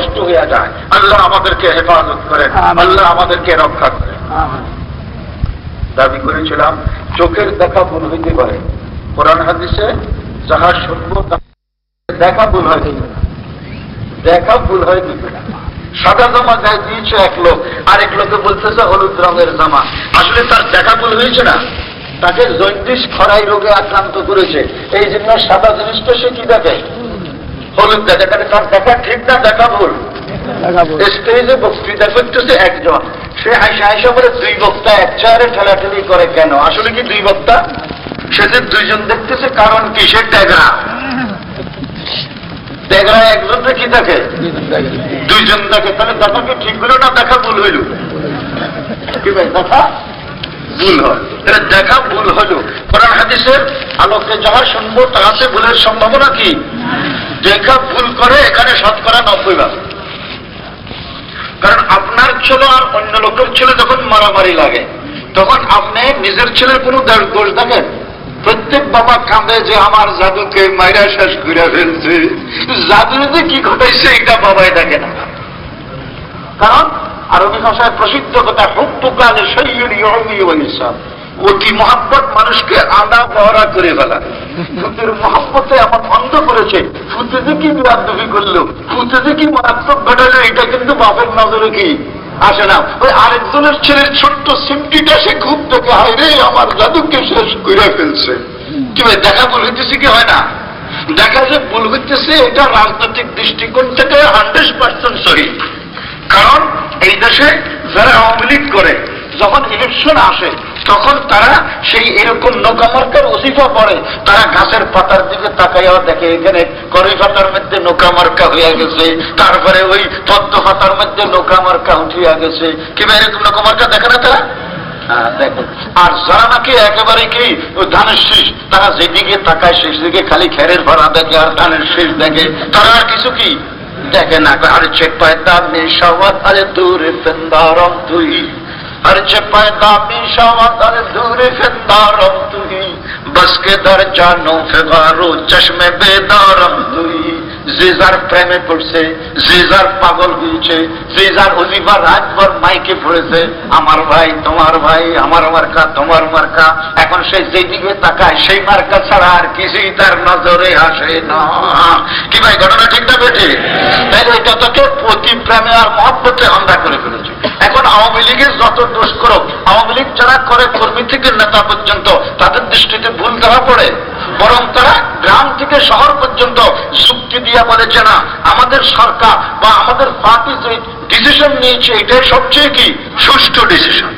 পথভ্রষ্ট হয়ে যায়। আল্লাহ আমাদেরকে হেফাজত করেন। আল্লাহ আমাদেরকে রক্ষা করেন। দাবি করেছিলাম চোখের দেখা ভুল হইতে পারে। কোরআন হাদিসে যাহা শুনব দেখা ভুল হয় দেখা ভুল হয় কি সাদা জামা গায়ে দিয়েছে এক লোক আরেক লোকে বলতেছে হলুদ রঙের জামা। আসলে তার দেখা ভুল হয়েছে না। তাকে জৈন্টিস খরাই রোগে আক্রান্ত করেছে। এই জন্য সাদা জিনিসটা সে কি দেখে? হলুদ দেখে তাহলে তার দেখা ঠিক না দেখা ভুল। স্টেজে বক্তৃতা করতেছে একজন। সে আইসা আইসা করে দুই বক্তা এক চেয়ারে ঠেলাঠেলি করে কেন? আসলে কি দুই বক্তা? সে যে দুইজন দেখতেছে কারণ কি? সে ট্যাগরা। ট্যাগরা একজনটা কি দেখে? দুইজন দেখে। তাহলে দেখা কি ঠিক হলো না দেখা ভুল হইল? কি ভাই দেখা? ভুল হয়। দেখা ভুল হলো। কোরআন হাদিসের আলোকে যাহা শুনব, তাহাতে ভুলের সম্ভাবনা কি? দেখা ভুল করে এখানে শতকরা নব্বই ভাগ কারণ আপনার ছেলে আর অন্য লোকের ছেলে যখন মারামারি লাগে, তখন আপনি নিজের ছেলের কোনো দোষ দেখেন? প্রত্যেক বাবা কাঁদে যে আমার জাদুকে মাইরা শেষ করে ফেলছে। জাদু যে কি ঘটাইছে এটা বাবাই দেখে না। কারণ আরবি ভাষায় প্রসিদ্ধ কথা হুক্তুকালে সৈয়দ ইয়মি অতি মহাব্বত মানুষকে আদা বহরা করে ফেলা। ফুতের মহাব্বতে এমন অন্ধ করেছে। ফুতে যে কি বিরাদ্দবি করল। ফুতে যে কি মারাত্মক ঘটালো। এটা কিন্তু বাপের নজরে কি? আসে না। ওই আরেকজনের ছেলের ছোট্ট সিমটিটা সে খুব দেখে, হয় রে, আমার জাদুকে শেষ করে ফেলছে। কি ভাই, দেখা ভুল হইতেছে কি হয় না? দেখা যে ভুল হইতেছে, এটা রাজনৈতিক দৃষ্টিকোণ থেকে হান্ড্রেড পার্সেন্ট সহি। কারণ এই দেশে যারা আওয়ামী লীগ করে যখন ইলেকশন আসে তখন তারা সেই এরকম নৌকামার্কার ওসিফা পড়ে তারা গাছের পাতার দিকে তাকাইয়া দেখে এখানে করি পাতার মধ্যে নৌকামার্কা হইয়া গেছে তারপরে ওই পদ্ম পাতার মধ্যে নৌকামার্কা উঠিয়া গেছে। কিংবা এরকম নৌকামার্কা দেখে না তারা? হ্যাঁ, আর যারা নাকি একেবারে কি ধানের শীষ তারা যেদিকে তাকায় শেষ দিকে খালি খেরের ভাড়া দেখে আর ধানের শীষ দেখে। তারা কিছু কি? دیکھنا کہ ارچ پیدا میشا وت دور فندارم دئی ارج پیدا میشا وت دور فارم دئی بس کے در چانو فارو چشمے بے دار دئی জিজার প্রেমে পড়ছে, জিজার পাগল হয়েছে, জিজার অলিভার রাতভর মাইকে পড়েছে আমার ভাই, তোমার ভাই, আমার মার্কা, তোমার মার্কা। এখন সে যেদিকে তাকায়, সেই মার্কা ছাড়া আর কিছুই তার নজরে আসে না। কি ভাই, ঘটনা ঠিক না বেঠে? তাইলে এটা তোকে প্রতি প্রেমে আর মহব্বতে অন্ধা করে ফেলেছে। এখন আওয়ামী লীগের যত দোষ করো আওয়ামী লীগ যারা করে, কর্মী থেকে নেতা পর্যন্ত, তাদের দৃষ্টিতে ভুল ধরা পড়ে। বরং তারা গ্রাম থেকে শহর পর্যন্ত যুক্তি দিয়ে বলেছে না, আমাদের সরকার বা আমাদের পার্টি যে ডিসিশন নিয়েছে, এটাই সবচেয়ে কি? সুষ্ঠু ডিসিশন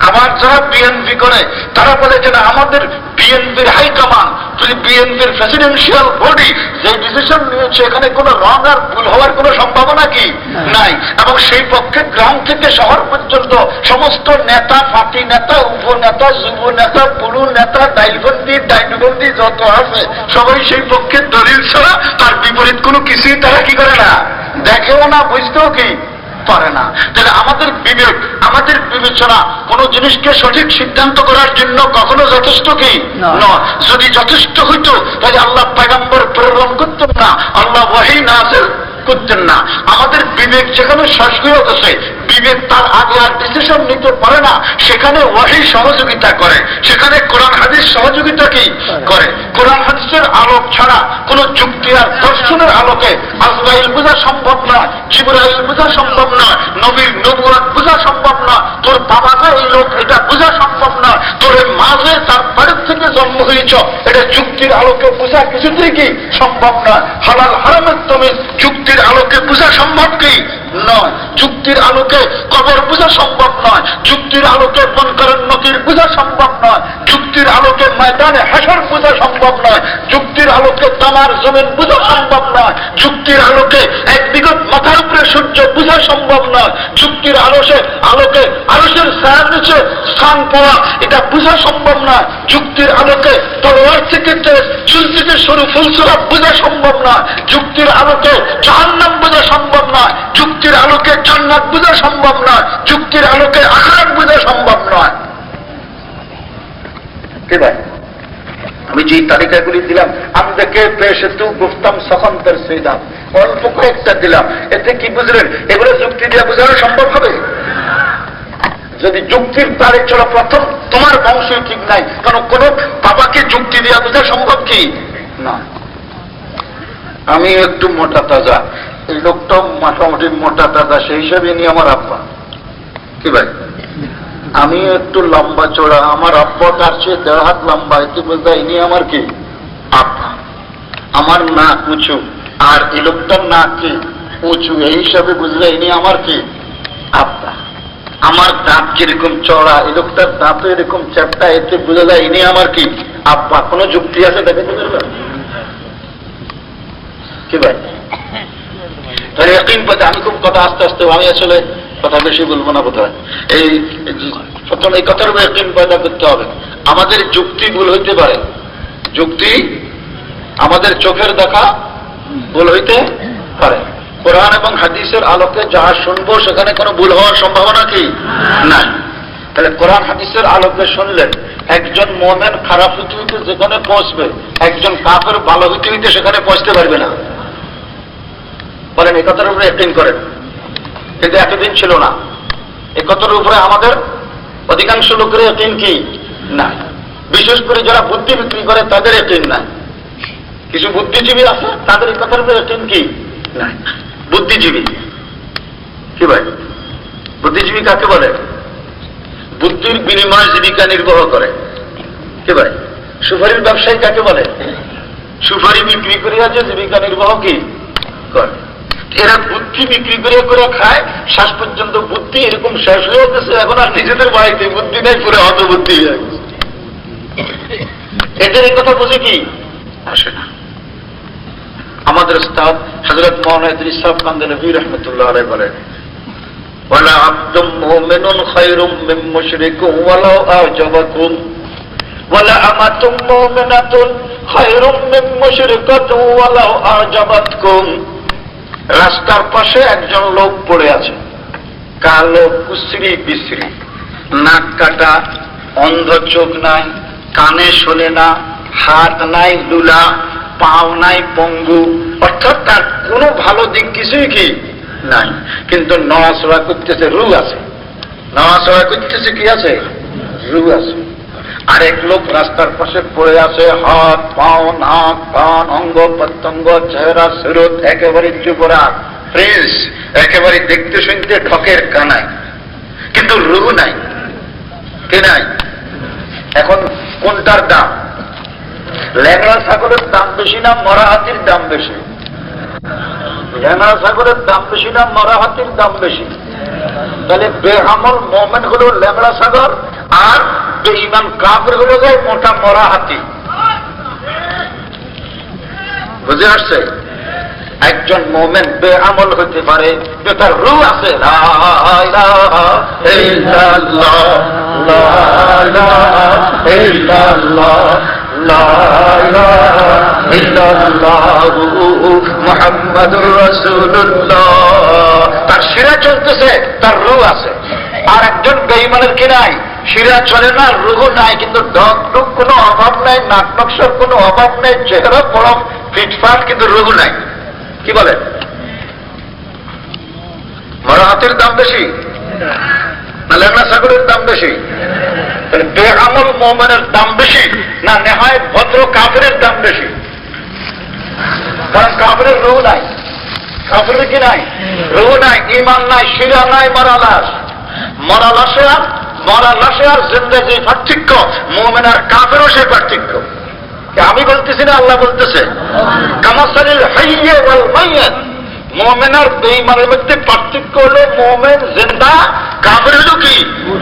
আবার যারা বিএনপি করে তারা বলে যে আমাদের বিএনপির হাইকমান্ড যদি বিএনপির প্রেসিডেন্সিয়াল বডি যে ডিসিশন নিয়েছে এখানে কোনো রং আর ভুল হওয়ার কোনো সম্ভাবনা কি? নাই। এবং সেই পক্ষে গ্রাম থেকে শহর পর্যন্ত সমস্ত নেতা পার্টি নেতা উপনেতা যুব নেতা পুরু নেতা ডাইলবন্দি ডাইনবন্দি যত আছে সবাই সেই পক্ষে দলিল ছাড়া তার বিপরীত কোনো কিছুই তারা কি করে না? দেখেও না বুঝতেও কি? পারে না। তাহলে আমাদের বিবেক আমাদের বিবেচনা কোন জিনিসকে সঠিক সিদ্ধান্ত করার জন্য কখনো যথেষ্ট কি? না। নয় যদি যথেষ্ট হইতো তাহলে আল্লাহ পেগাম্বর প্রেরণ করতেন না। আল্লাহ ওয়াহি নাসের করতেন না। আমাদের বিবেক যেখানে হয়ে গেছে বিবেক তার আগে আর ডিসিশন নিতে পারে না। সেখানে ওয়াহি সহযোগিতা করে। সেখানে কোরআন, হাদিস সহযোগিতা কি করে? কোরআন, হাদিসের আলোক ছাড়া কোন যুক্তি আর দর্শনের আলোকে আজরাইল বোঝা সম্ভব নয় জিবরাইল বোঝা সম্ভব নয় নবীর নবুয়াত বোঝা সম্ভব নয় তোর বাবা যে এই লোক, এটা বোঝা সম্ভব নয় তোর মা যে তার বাড়ির থেকে জন্ম হয়েছ, এটা যুক্তির আলোকে বোঝা কিছুতেই কি সম্ভব নয় হালাল হারামের তুমি যুক্তির আলোকে বোঝা সম্ভব কি? নয়। যুক্তির আলোকে কবর বোঝা সম্ভব নয়। যুক্তির আলোকে বনকরণ নদীর বোঝা সম্ভব নয়। যুক্তির আলোকে ময়দানে হাসর বোঝা সম্ভব নয়। যুক্তির আলোকে তামার জমিন বোঝা সম্ভব নয়। যুক্তির আলোকে এক বিগত মাথার উপরে সূর্য বোঝা সম্ভব নয়। যুক্তির আলোকে আলোকে আলোকের ছায়ার নিচে স্থান পাওয়া এটা বোঝা সম্ভব নয়। যুক্তির আলোকে তলোয়ার থেকে চুল থেকে সরু ফুলসরা বোঝা সম্ভব নয়। যুক্তির আলোকে জাহান্নাম বোঝা সম্ভব নয়। যুক্তির আলোকে জান্নাত বোঝা সম্ভব নয় যুক্তির আলোকে আখরাত বোঝা সম্ভব নয়। আমি যে তালিকাগুলি দিলাম, আমদেরকে পেশে তু গুফতাম সখন্তর সুইদাম অল্প কয়েকটা দিলাম। এতে কি বুঝলেন? এগুলো যুক্তি দিয়ে বোঝানো সম্ভব হবে? যদি যুক্তির তারে চলো প্রথম, তোমার বংশই ঠিক নাই। কারণ কোন বাবাকে যুক্তি দেওয়া বোঝা সম্ভব কি? না। আমি একটু মোটা তাজা। এই লোকটা মোটামুটি মোটা তাজা, সেই হিসাবে নিয়ে আমার আব্বা। কি ভাই? আমি একটু লম্বা চড়া আমার আব্বা তার চেয়ে দেড় হাত লম্বা, এতে বলতে ইনি আমার কি? আব্বা। আমার নাক উঁচু। আর এই লোকটার নাক কি? উঁচু। এই হিসাবে বুঝলে ইনি আমার কি? আব্বা। আমার দাঁত যেরকম চড়া এই লোকটার দাঁত এরকম চ্যাপটা, এতে বোঝা যায় ইনি আমার কি? আব্বা, কোনো যুক্তি আছে দেখাতে কি ভাই? খুব কথা আস্তে আস্তে, আমি আসলে কথা বেশি বলব না এই প্রথম এই কথার পয়দা করতে হবে। আমাদের যুক্তি ভুল হইতে পারে। যুক্তি আমাদের চোখের দেখা ভুল হইতে পারে। কোরআন এবং হাদিসের আলোকে যাহা শুনব, সেখানে কোনো ভুল হওয়ার সম্ভাবনা কি? নাই। তাহলে কোরআন, হাদিসের আলোকে শুনলেন একজন মনের খারাপ হইতে হইতে যেখানে পৌঁছবে, একজন কাপের ভালো হইতে হইতে সেখানে পৌঁছতে পারবে না। বলেন, এই কথার উপরে একদিন করেন। কিন্তু এতদিন ছিল না। এই উপরে আমাদের অধিকাংশ লোকের একদিন কি? না বিশেষ করে যারা বুদ্ধি বিক্রি করে, তাদের একদিন নাই। কিছু বুদ্ধিজীবী আছে, তাদের এই উপরে একদিন কি? না বুদ্ধিজীবী। কি ভাই? বুদ্ধিজীবী কাকে বলে? বুদ্ধির বিনিময়ে জীবিকা নির্বাহ করে। কি ভাই? সুপারির ব্যবসায়ী কাকে বলে? সুপারি বিক্রি করে আছে জীবিকা নির্বাহ কি? করে। এরা বুদ্ধি বিক্রি করে করে খায়, শেষ পর্যন্ত বুদ্ধি এরকম শেষ হয়ে গেছে, এখন আর নিজেদের বাড়িতে বুদ্ধি নেই, পুরো অত বুদ্ধি হয়ে গেছে। এদের এই কথা বুঝে কি? আসে না। আমাদের উস্তাদ হজরত মোহাম্মদ রহমতুল্লাহ আলাই বলেন খায়রুম মিন মুশরিকুম ওয়ালাউ আ'জাবাকুম ওয়ালা আমাতুম মুমিনাতুন খায়রুম মিন মুশরিকাতুন ওয়ালাউ আ'জাবাতকুম রাস্তার পাশে একজন লোক পড়ে আছে। কালো কুশ্রি বিশ্রী। নাক কাটা, অন্ধ চোখ নাই, কানে শোনে না, হাত নাই লুলা পাও নাই পঙ্গু। অর্থাৎ তার কোনো ভালো দিক কিছুই কি নাই। কিন্তু নড়াচড়া করতেছে রু আছে। নড়াচড়া করতেছে কি আছে? রু আছে। আরেক লোক রাস্তার পাশে পড়ে আছে, হাত, পাও, নাক, কান, অঙ্গ, প্রত্যঙ্গ, চেহারা, সুরত, একেবারে চুপরা ফ্রেশ, একেবারে দেখতে শুনতে ঠকের কানায়। কিন্তু রু নাই, কে নাই? এখন কোনটার দাম? ল্যাংড়া ছাগলের দাম বেশি না মরা হাতির দাম বেশি? ল্যাংড়া ছাগলের দাম বেশি না মরা হাতির দাম বেশি? তাহলে বেহামল মোমেন্ট হলো ল্যাংড়া ছাগল আর বেঈমান কাফের হলো যায় মোটা মরা হাতি। বুঝে আসছে? একজন মোমেন বেআমল হতে পারে তার রু আছে। তার শিরা চলতেছে, তার রু আছে। আর একজন বেইমানের কি নাই? শিরা চলে না, রুহু নাই, কিন্তু ডক টুক কোনো অভাব নাই, নাক নকশার কোনো অভাব নেই, চেহারা বড় ফিটফাট, কিন্তু রুহু নাই। কি বলেন মরা হাতের দাম বেশি? না লেখনা সাগরের দাম বেশি? বেআমল মোমেনের দাম বেশি, না, নেহায় ভদ্র কাফের দাম বেশি? কারণ কাফের রু নাই। কাফের কি নাই? রু নাই ইমান নাই, শিরা নাই, মরা মরালাসে আর মরা লাশে আর জিন্দা যে পার্থক্য মোমেন আর কাফেরও সে পার্থক্য। আমি বলতেছি না, আল্লাহ বলতেছে? কামাসালিল হাইয়ে ওয়াল মাইয়াত। মোমেন আর মধ্যে পার্থক্য হলো মোমেন, জিন্দা, কাফের হলো কি?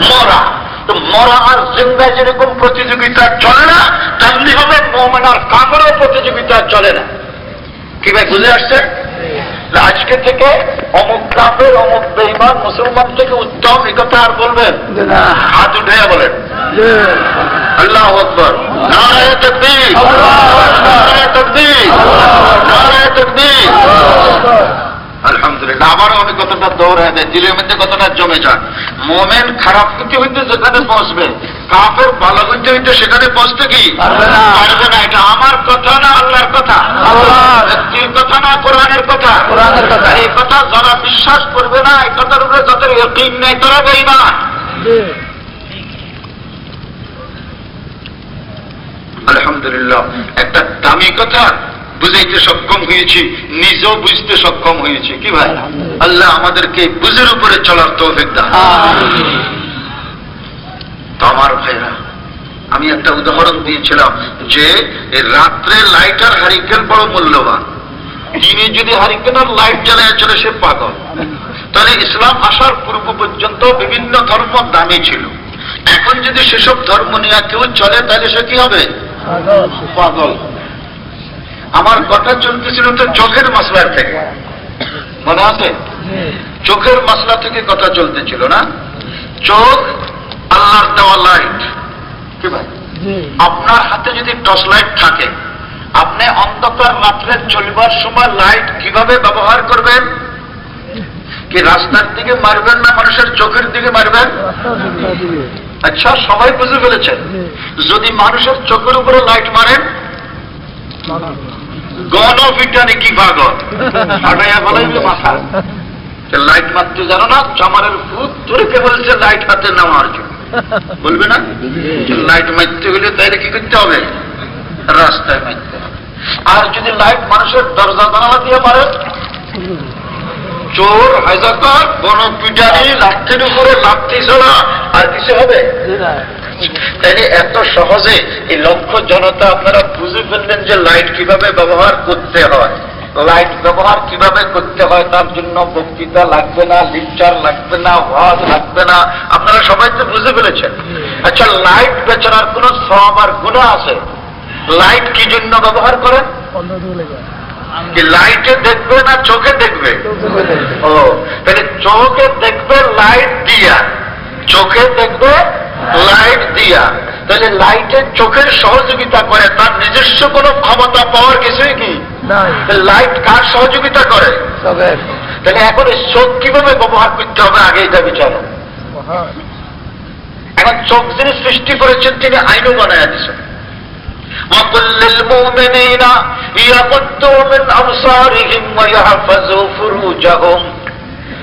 মরা। তো মরা আর জিন্দা যেরকম প্রতিযোগিতা চলে না, তেমনি হবে মোমেন আর প্রতিযোগিতা চলে না। কি ভাই বুঝে আসছে? আজকে থেকে অমুক কাফের অমুক বেঈমান মুসলমান থেকে উত্তম এ কথা আর বলবেন? হাত উঠে বলেন। আল্লাহ আকবর। নারায় আলহামদুলিল্লাহ আবারও আমি কথাটা দৌড়ায় দেয় দিলের মধ্যে কথাটা জমে যাক মোমেন খারাপ কিছু হইতে যেখানে পৌঁছবে কাফের ভালো হইতে সেখানে পৌঁছতে কি? পারবে না। এটা আমার কথা না আল্লাহর কথা? ব্যক্তির কথা না কোরআনের কথা? কোরআনের কথা। এই কথা যারা বিশ্বাস করবে না এই কথার উপরে যাদের ইয়কিন নেই তারা বেঈমান। আলহামদুলিল্লাহ একটা দামি কথা বুঝাইতে সক্ষম হয়েছি নিজেও বুঝতে সক্ষম হয়েছি। কি ভাই? আল্লাহ আমাদেরকে বুঝের উপরে চলার তৌফিক দান তো আমার ভাইরা আমি একটা উদাহরণ দিয়েছিলাম যে রাত্রে লাইট আর হারিকেন বড় মূল্যবান। দিনে যদি হারিকেন আর লাইট জ্বালায় চলে সে পাগল। তাহলে ইসলাম আসার পূর্ব পর্যন্ত বিভিন্ন ধর্ম দামি ছিল। এখন যদি সেসব ধর্ম নিয়ে কেউ চলে তাহলে সে কি হবে? পাগল। আমার কথা চলতেছিল তো চোখের মশলার থেকে। মনে আছে? চোখের মশলা থেকে কথা চলতেছিল না? চোখ আল্লাহর দেওয়া লাইট কি ভাই? আপনার হাতে যদি টর্চ লাইট থাকে আপনি অন্ধকার রাত্রে চলবার সময় লাইট কীভাবে ব্যবহার করবেন? কি রাস্তার দিকে মারবেন না মানুষের চোখের দিকে মারবেন? আচ্ছা সবাই বুঝে ফেলেছেন। যদি মানুষের চোখের উপরে লাইট মারেন গণ বিজ্ঞানী কি মাথা। লাইট মারতে জানো না চামারের ভূত তোরকে বলছে লাইট হাতে নেওয়ার জন্য। বলবে না? লাইট মারতে হলে তাইলে কি করতে হবে? রাস্তায় মারতে হবে। আর যদি লাইট মানুষের দরজা জানালা দিয়ে মারে? চোর, হাইজাকার কোন পিটারি লাঠির উপরে লাঠি ছাড়া আর কিছু হবে? তাইলে এত সহজে এই লক্ষ জনতা আপনারা বুঝে ফেললেন যে লাইট কীভাবে ব্যবহার করতে হয়। লাইট ব্যবহার কীভাবে করতে হয় তার জন্য বক্তৃতা লাগবে না লিপচার লাগবে না, ওয়াজ লাগবে না, আপনারা সবাই তো বুঝে ফেলেছেন। আচ্ছা লাইট বেচারার কোন সব আর গুণা আছে? লাইট কি জন্য ব্যবহার করেন কি লাইটে দেখবে না চোখে দেখবে? ও, তাহলে চোখে দেখবে লাইট দিয়া, চোখে দেখবে লাইট দিয়া। তাহলে লাইটের চোখের সহযোগিতা করে তার নিজস্ব কোনো ক্ষমতা পাওয়ার কিছুই কি? লাইট কার সহযোগিতা করে তাহলে এখন এই চোখ কিভাবে ব্যবহার করতে হবে আগে এটা বিচারো এখন চোখ যিনি সৃষ্টি করেছেন তিনি আইনও বানায় দিচ্ছেন وقل للمؤمنين يغضوا من أبصارهم ويحفظوا فروجهم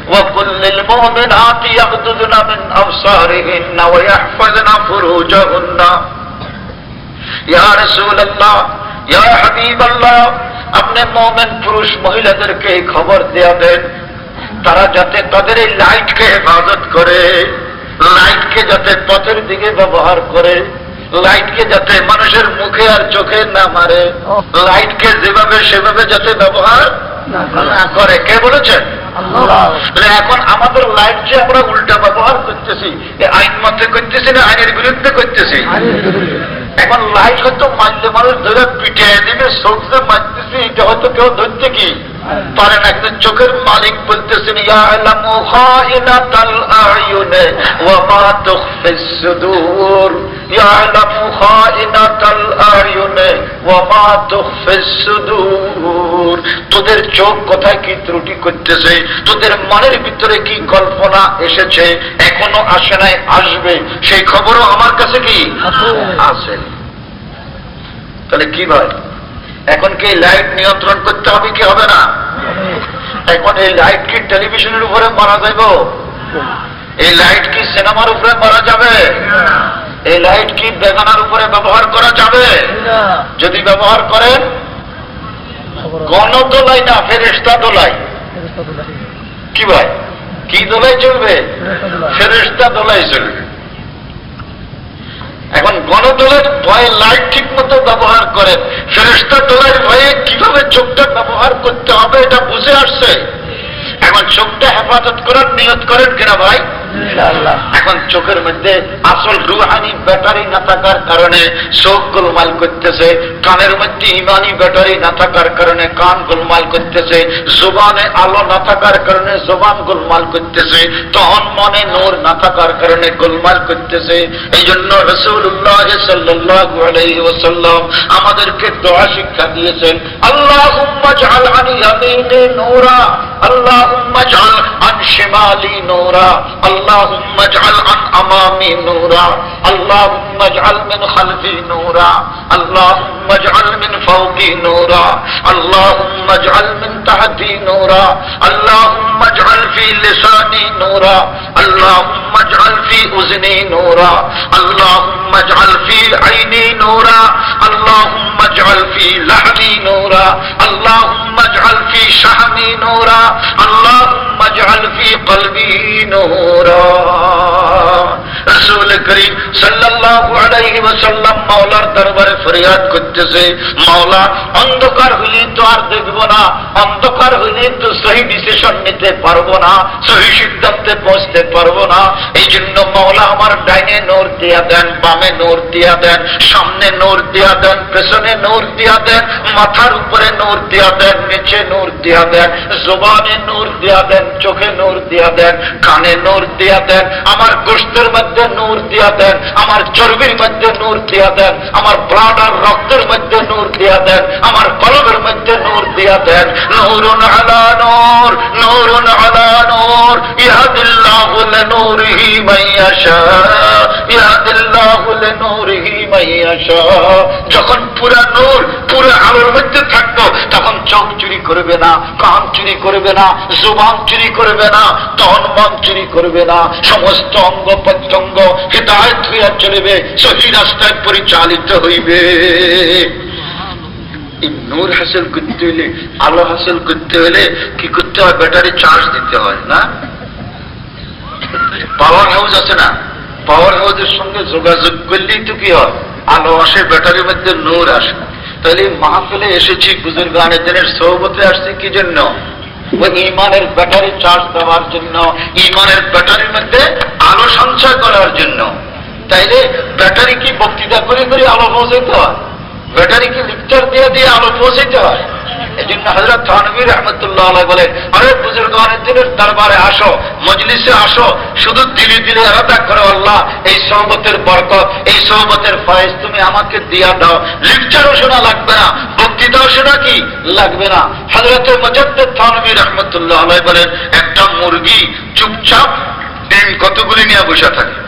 وقل للمؤمنات يغضضن من أبصارهن ويحفظن فروجهن يا رسول الله يا حبيب الله আপনি মোমেন পুরুষ মহিলাদেরকে এই খবর দেয়া দেন। তারা যাতে তাদের এই লাইটকে হেফাজত করে, লাইটকে যাতে পথের দিকে ব্যবহার করে, লাইটকে যাতে মানুষের মুখে আর চোখে না মারে, লাইটকে যেভাবে সেভাবে যাতে ব্যবহার না করে। কে বলেছেন এখন আমাদের লাইট যে আমরা উল্টা ব্যবহার করতেছি আইন মতে করতেছি না, আইনের বিরুদ্ধে করতেছি? এখন লাইট হয়তো মানলে মানুষ ধরে পিটিয়ে দিবে, সবজে মারতেছি, এটা হয়তো কেউ ধরছে কি? পারে না কিন্তু চোখের মালিক বলতেছেন তোদের চোখ কোথায় কি ত্রুটি করতেছে? তোদের মনের ভিতরে কি কল্পনা এসেছে? এখনও আসে নাই আসবে। সেই খবরও আমার কাছে কি? আছে। তাহলে কি ভাই? এখন কি এই লাইট নিয়ন্ত্রণ করতে হবে কি হবে না? এখন এই লাইট কি টেলিভিশনের উপরে মারা যাইব? এই লাইট কি সিনেমার উপরে মারা যাবে? এই লাইট কি বেগানার উপরে ব্যবহার করা যাবে? যদি ব্যবহার করেন গণ দোলাই না ফেরেস্তা দোলাই। কি ভাই? কি দোলাই চলবে? ফেরেস্তা দোলাই চলবে। এখন গণদোলের ভয়ে লাইট ঠিক মতো ব্যবহার করেন। ফেরেস্তা দোলের ভয়ে কীভাবে চোখটা ব্যবহার করতে হবে এটা বুঝে আসছে? এখন চোখটা হেফাজত করার নিয়ত করেন কিনা ভাই? এখন চোখের মধ্যে আসল রুহানি ব্যাটারি না থাকার কারণে চোখ গোলমাল করতেছে, কানের মধ্যে ইমানি ব্যাটারি না থাকার কারণে কান গোলমাল করতেছে, জোবানে আলো না থাকার কারণে জোবান গোলমাল করতেছে, তখন মনে নূর না থাকার কারণে গোলমাল করতেছে। এই জন্য রসুল্লাহ সাল্লাল্লাহু আলাইহি ওয়াসাল্লাম আমাদেরকে দোয়া শিক্ষা দিয়েছেন, আল্লাহুম্মা জাআল আন ইয়ামিনি নূরা আল্লাহুম্মা اللهم اجعل عن امامي نورا. اللهم اجعل من خلفي نورا. اللهم اجعل من فوقي نورا. اللهم اجعل من تحتي نورا. اللهم اجعل في لساني نورا. اللهم اجعل في اذني نورا. اللهم اجعل في عيني نورا. اللهم اجعل في لحمي نورا. اللهم اجعل في شحمي نورا. اللهم اجعل في قلبي نورا রসুল করিম সাল্লাল্লাহু আলাইহি ওয়াসাল্লাম মাওলার দরবারে ফরিয়াদ করতেছে মাওলা অন্ধকার হইলে তো আর দেখব না অন্ধকার হইলে তো সহি ডিসিশন নিতে পারবো না সহি সিদ্ধান্তে পৌঁছতে পারবো না এই জন্য মাওলা আমার ডাইনে নোর দিয়া দেন বামে নোর দিয়া দেন সামনে নোর দিয়া দেন পেছনে নোর দিয়া দেন মাথার উপরে নোর দিয়া দেন, নিচে নোর দিয়া দেন, জোবানে নোর দিয়া দেন, চোখে নোর দিয়া দেন, কানে নোর দিয়া দেন, আমার গোষ্ঠের মধ্যে নূর দিয়া দেন, আমার চর্বির মধ্যে নূর দিয়া দেন, আমার ব্লাড আর রক্তের মধ্যে নূর দিয়া দেন, আমার কলবের মধ্যে নূর দিয়া দেন। নূরুন আলা নূর, নূরুন আলা নূর ইয়াদিল্লাহু লিনূরিহি মান ইয়াশা ইয়াদিল্লাহু লিনূরিহি মান ইয়াশা যখন পুরা নূর, পুরা আলোর মধ্যে থাকব, তখন চোখ চুরি করবে না, কান চুরি করবে না, জুবান চুরি করবে না, তন মন চুরি করবে না। সমস্ত অঙ্গ প্রত্যঙ্গ হেদায়ত হইয়া চলিবে, সহি রাস্তায় পরিচালিত হইবে। নূর হাসিল করতে হইলে, আলো হাসিল করতে হলে কি করতে হয়? ব্যাটারি চার্জ দিতে হয়, না? পাওয়ার হাউস আছে না? পাওয়ার হাউসের সঙ্গে যোগাযোগ করলেই তো কি হয়? আলো আসে ব্যাটারির মধ্যে নূর আসে। তাহলে মাহফিলে এসেছি বুজুর্গানের দিনের সৌবতে আসছি কি জন্য? ইমানের ব্যাটারি চার্জ দেওয়ার জন্য, ইমানের ব্যাটারির মধ্যে আলো সঞ্চয় করার জন্য। তাইলে ব্যাটারি কি বক্তৃতা করে করে আলো পৌঁছাইতে হয়? ব্যাটারি কি লিকচার দিয়ে দিয়ে আলো পৌঁছাইতে হয়? এই জন্য হজরত থানবীর রহমতুল্লাহ বলেন বুজুর্গানের দিনের দরবারে আসো, মজলিসে আসো, শুধু আলাদা করো আল্লাহ, এই সহবতের বরকত, এই সহবতের ফয়েজ তুমি আমাকে দিয়া দাও। শোনা লাগবে না, বক্তৃতাও শোনা কি? লাগবে না। রহমতুল্লাহ বলেন, একটা মুরগি চুপচাপ ডিম কতগুলি নিয়ে বসে থাকে?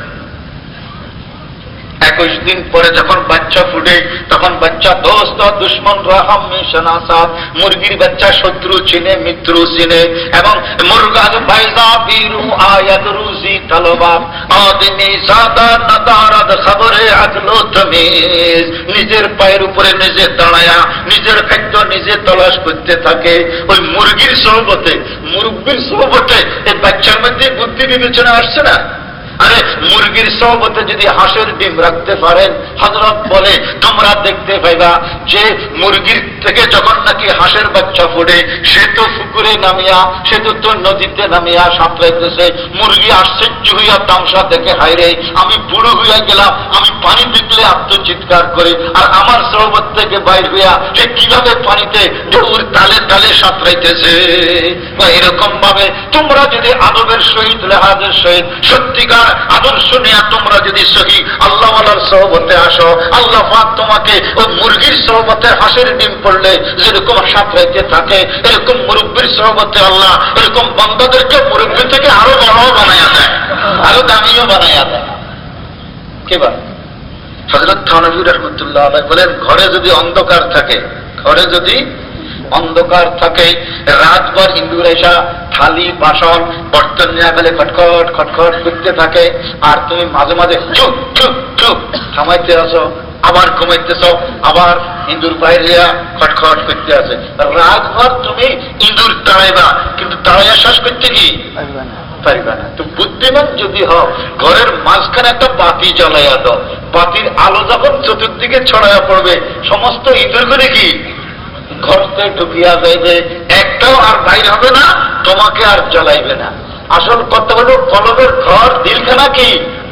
একুশ দিন পরে যখন বাচ্চা ফুটে, তখন বাচ্চা দোস্ত, দুশ্মন রাহাম মিশনাসাদ মুরগির বাচ্চা শত্রু চিনে, মিত্র চিনে। এবং মুরগার ভাইজা বীরু আয়াত রুজি তলবাব। আদমি সাদা নদারাদ খবরে আকলো তমিজ। নিজের পায়ের উপরে নিজে দাঁড়ায়া, নিজের খাদ্য নিজে তলাশ করতে থাকে। ওই মুরগির সহবতে, মুরব্বীর সহবতে এই বাচ্চার মধ্যে বুদ্ধি বিবেচনা আসছে না? আরে, মুরগির সহবতে যদি হাঁসের ডিম রাখতে পারেন হজরত বলে, তোমরা দেখতে পাইবা যে মুরগির থেকে যখন নাকি হাঁসের বাচ্চা ফুটে, সে তো পুকুরে নামিয়া, সে তো তোর নদীতে নামিয়া সাঁতরাইতেছে। মুরগি আশ্চর্য হইয়া তামসা দেখে হাইরে আমি বুড়ো হইয়া গেলাম, আমি পানি দেখলে আত্মচিৎকার করে। আর আমার সহবত থেকে বাইর হইয়া সে কীভাবে পানিতে ঢেউর তালে তালে সাঁতরাইতেছে? বা এরকম ভাবে তোমরা যদি আদবের সহিত, লেহাজের সহিত সত্যিকার আদর্শ নিয়ে তোমরা যদি সহি আল্লাহওয়ালার সহবতে আসো, আল্লাহ পাক তোমাকে ও মুরগির সহবতে হাঁসের ডিম পড়লে যেরকম সাঁতরাইতে থাকে, এরকম মুরব্বীর সহবতে আল্লাহ, এরকম বন্ধদেরকে মুরব্বী থেকে আরও বড় বানাইয়া দেয়, আরও দামিও বানাইয়া দেয়। কেবার হজরত থানবী রহমতুল্লাহ বলেন, ঘরে যদি অন্ধকার থাকে, ঘরে যদি অন্ধকার থাকে। রাতভর হিন্দুর এসা থালি বাসন বর্তন নিয়ে গেলে খটখট খটখট করতে থাকে। আর তুমি মাঝে মাঝে চুপ চুপ চুপ থামাইতে আসো আবার ঘুমাইতেছ আবার ইঁদুর বাইরে খটখট করতে আছে রাতভর তুমি ইঁদুর তাড়াইবা কিন্তু তাড়াইয়া শ্বাস করতে কি? পারিবা না। তো বুদ্ধিমান যদি হও ঘরের মাঝখানে একটা বাতি জ্বালাইয়া দাও। বাতির আলো যখন চতুর্দিকে ছড়াইয়া পড়বে সমস্ত ইঁদুর করে কি? ঘরতে ঢুকিয়া যাইবে একটাও আর বাইর হবে না, তোমাকে আর জ্বলাইবে না। আসল কথা হলো কলমের ঘর, দিলখানা কি?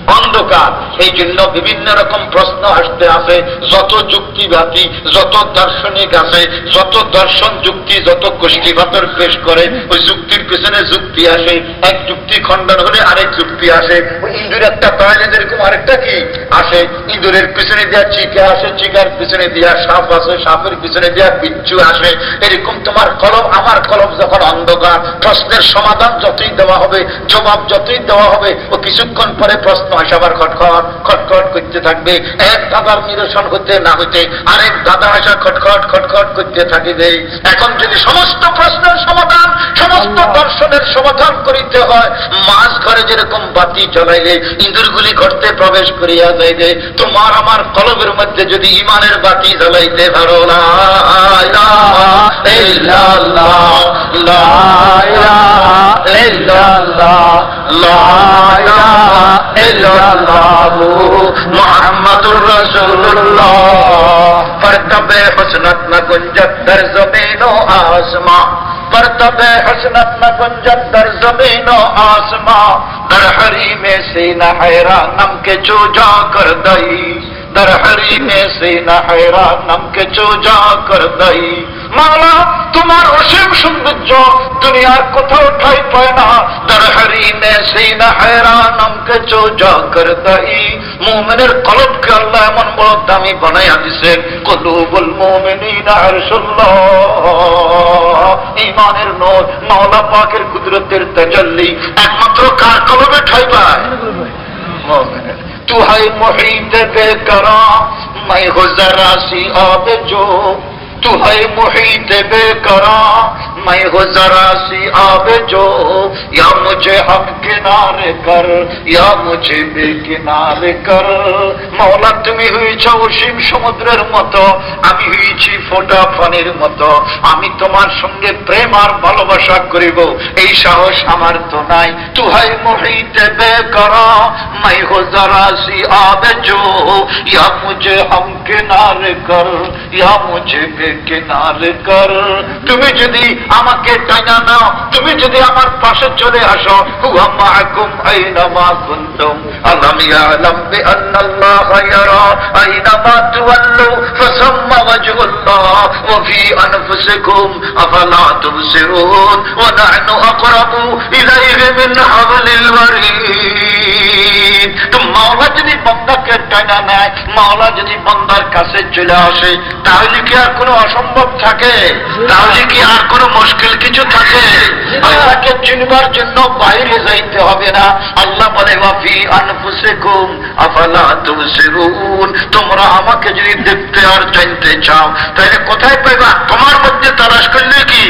অন্ধকার। এই জন্য বিভিন্ন রকম প্রশ্ন আসতে আসে, যত যুক্তিবাদী, যত দার্শনিক আছে, যত দর্শন যুক্তি, যত গোষ্ঠীঘাতর পেশ করে, ওই যুক্তির পেছনে যুক্তি আসে, এক যুক্তি খণ্ডন হলে আরেক যুক্তি আসে, ওই ইঁদুর একটা তাহলে যেরকম আরেকটা কি আসে? ইঁদুরের পিছনে দেওয়া চিকা আসে, চিকার পিছনে দেওয়া সাপ আসে, সাপের পিছনে দেওয়া বিচ্ছু আসে। এরকম তোমার কলম, আমার কলম যখন অন্ধকার, প্রশ্নের সমাধান যতই দেওয়া হবে, জবাব যতই দেওয়া হবে, ও কিছুক্ষণ পরে প্রশ্ন আসে আবার খটখট খটখট করতে থাকবে। এক দাদার নিরসন হতে না হইতে আরেক দাদা আসা খটখট খটখট করতে থাকিবে। এখন যদি সমস্ত প্রশ্নের সমাধান সমস্ত দর্শনের সমাধান করিতে হয় মাছ ঘরে যেরকম বাতি জ্বলাইলে ইঁদুরগুলি ঘরতে প্রবেশ করিয়া যাইবে। তোমার আমার কলবের মধ্যে যদি ইমানের বাতি জ্বলাইতে পারো না محمد الرسول اللہ۔ پر تب حسنت نہ گنجت در زمین و آسماں۔ پر تب حسنت نہ گنجت در زمین و آسماں۔ در حریم میں سینہ حیرانم کے چو جا کر دئی۔ در ہری میں سے نہ حیران نم کے کر دئی কলবকে আল্লাহ এমন বড় দামি বানাইয়া দিছে কলুবুল ইমানের নূর পাকের কুদরতের তেজল্লি একমাত্র কার কলবে ঠাই পায়? মোমেনের تو ہے محیط پہ کرا میں ہو ذرا سی آب جو تو তুমি অসীম সমুদ্রের মতো আমি ফোটা ফানির মতো আমি তোমার সঙ্গে প্রেম আর ভালোবাসা করিব এই সাহস আমার তো নাই। তুহাই মোহিতে বে কর। মাই হো যারা সি আবে জো। ইয়া মুঝে হম কিনারে কর। ইয়া মুঝে বে বেকিনারে কর। তুমি যদি আমাকে টাইনা নাও, তুমি যদি আমার পাশে চলে আসো হুয়া মাকুম আইনামা কুনতুম? আলাম ইয়ালাম বিআন্নাল্লাহ ইয়ারা, আইনামা তুওয়াল্লু, ফাসাম্মা ওয়াজহুল্লাহ, ওয়া ফি আনফুসিকুম, আফালা তুবসিরুন, ওয়া নাহনু আকরাবু ইলাইহি মিন হাবলিল ওয়ারিদ। তো মাওলা যদি বন্দাকে টাইনা নেয় মাওলা যদি বন্দার কাছে চলে আসে, তাহলে কি আর কোনো অসম্ভব থাকে? তাহলে কি আর কোনো মুশকিল কিছু থাকে? আল্লাহকে চিনবার জন্য বাইরে যাইতে হবে না। আল্লাহ বলে ওয়াফি আনফুসিকুম, আফালা তুবসিরুন? তোমরা আমাকে যদি দেখতে আর জানতে চাও, তাহলে কোথায় পাইবা? তোমার মধ্যে তালাশ করলে কি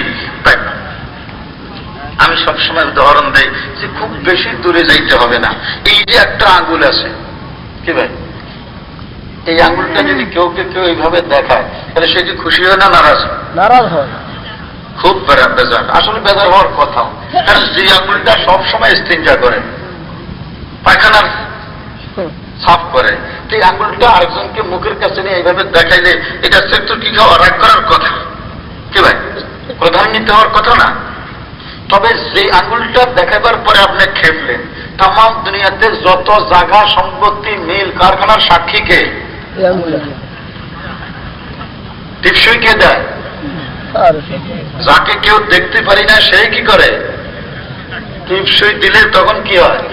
আমি সবসময় উদাহরণ দেই যে খুব বেশি দূরে যাইতে হবে না। এই যে একটা আঙ্গুল আছে কি ভাই? এই আঙ্গুলটা যদি কেউ কে কেউ এইভাবে দেখায় তাহলে সে কি খুশি হয় না নারাজ নারাজ হয়। খুব বেজার আসলে বেজার হওয়ার কথা। কারণ যে আঙ্গুলটা সবসময় স্তিনজা করে পায়খানার সাফ করে তো এই আঙ্গুলটা আরেকজনকে মুখের কাছে নিয়ে এইভাবে দেখাইলে এটা সেক্টর কি খাওয়া? রাগ করার কথা। কি ভাই? প্রধান নিতে হওয়ার কথা না? তবে যে আঙ্গুলটা দেখাবার পরে আপনি খেপলেন। তাম দুনিয়াতে যত জায়গা সম্পত্তি, মিল, কারখানার সাক্ষীকে টিপসই কে দেয়? যাকে কেউ দেখতে পারি না সেই কি করে? টিপসই দিলে তখন কি হয়?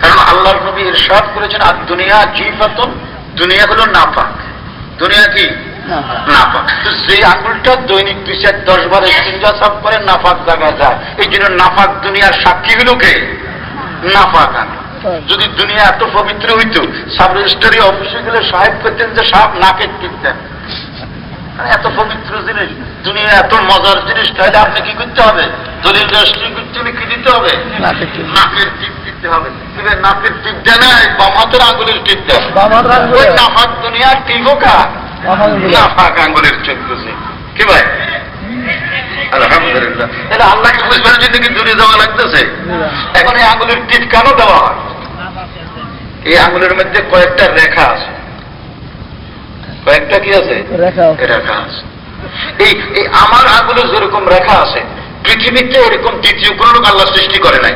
কারণ আল্লাহর নবী ইরশাদ করেছেন আর দুনিয়া জিফাতুন, দুনিয়া হলো নাপাক। দুনিয়া কি? নাপাক তো সেই আঙ্গুলটা দৈনিক দুই চার দশ বার ইস্তিনজা সাফ করে নাপাক জায়গায় যায়। এই জন্য নাপাক দুনিয়ার সাক্ষীগুলোকে নাপাক আনে। যদি দুনিয়া এত পবিত্র হইতো সাব রেজিস্ট্রি অফিসে গেলে সাহেব করতেন যে সাহেব নাকের টিপতেন মানে এত পবিত্র জিনিস। দুনিয়া এত মজার জিনিস তাহলে আপনি কি করতে হবে? দলিল রেজিস্ট্রি করতে কি দিতে হবে? নাকের টিপ। দিতে হবে। নাকের টিপ দেয় না এই বাম হাতের আঙ্গুলের টিপ দেয়। বাম হাতের আঙ্গুলে? ওই নাফাক দুনিয়ার টিপও কা বাম আঙ্গুলে। আঙ্গুলের চোদ্দশে কি ভাই? আলহামদুলিল্লাহ। এটা আল্লাহকে বুঝবার জন্য কি দূরে দেওয়া লাগতেছে? এখন এই আঙ্গুলের টিপ কেন দেওয়া হয়? এই আঙ্গুলের মধ্যে কয়েকটা রেখা আছে। কয়েকটা কি আছে? রেখা রেখা আছে। এই আমার আঙ্গুলে যেরকম রেখা আছে পৃথিবীতে এরকম দ্বিতীয় কোন লোক আল্লাহ সৃষ্টি করে নাই।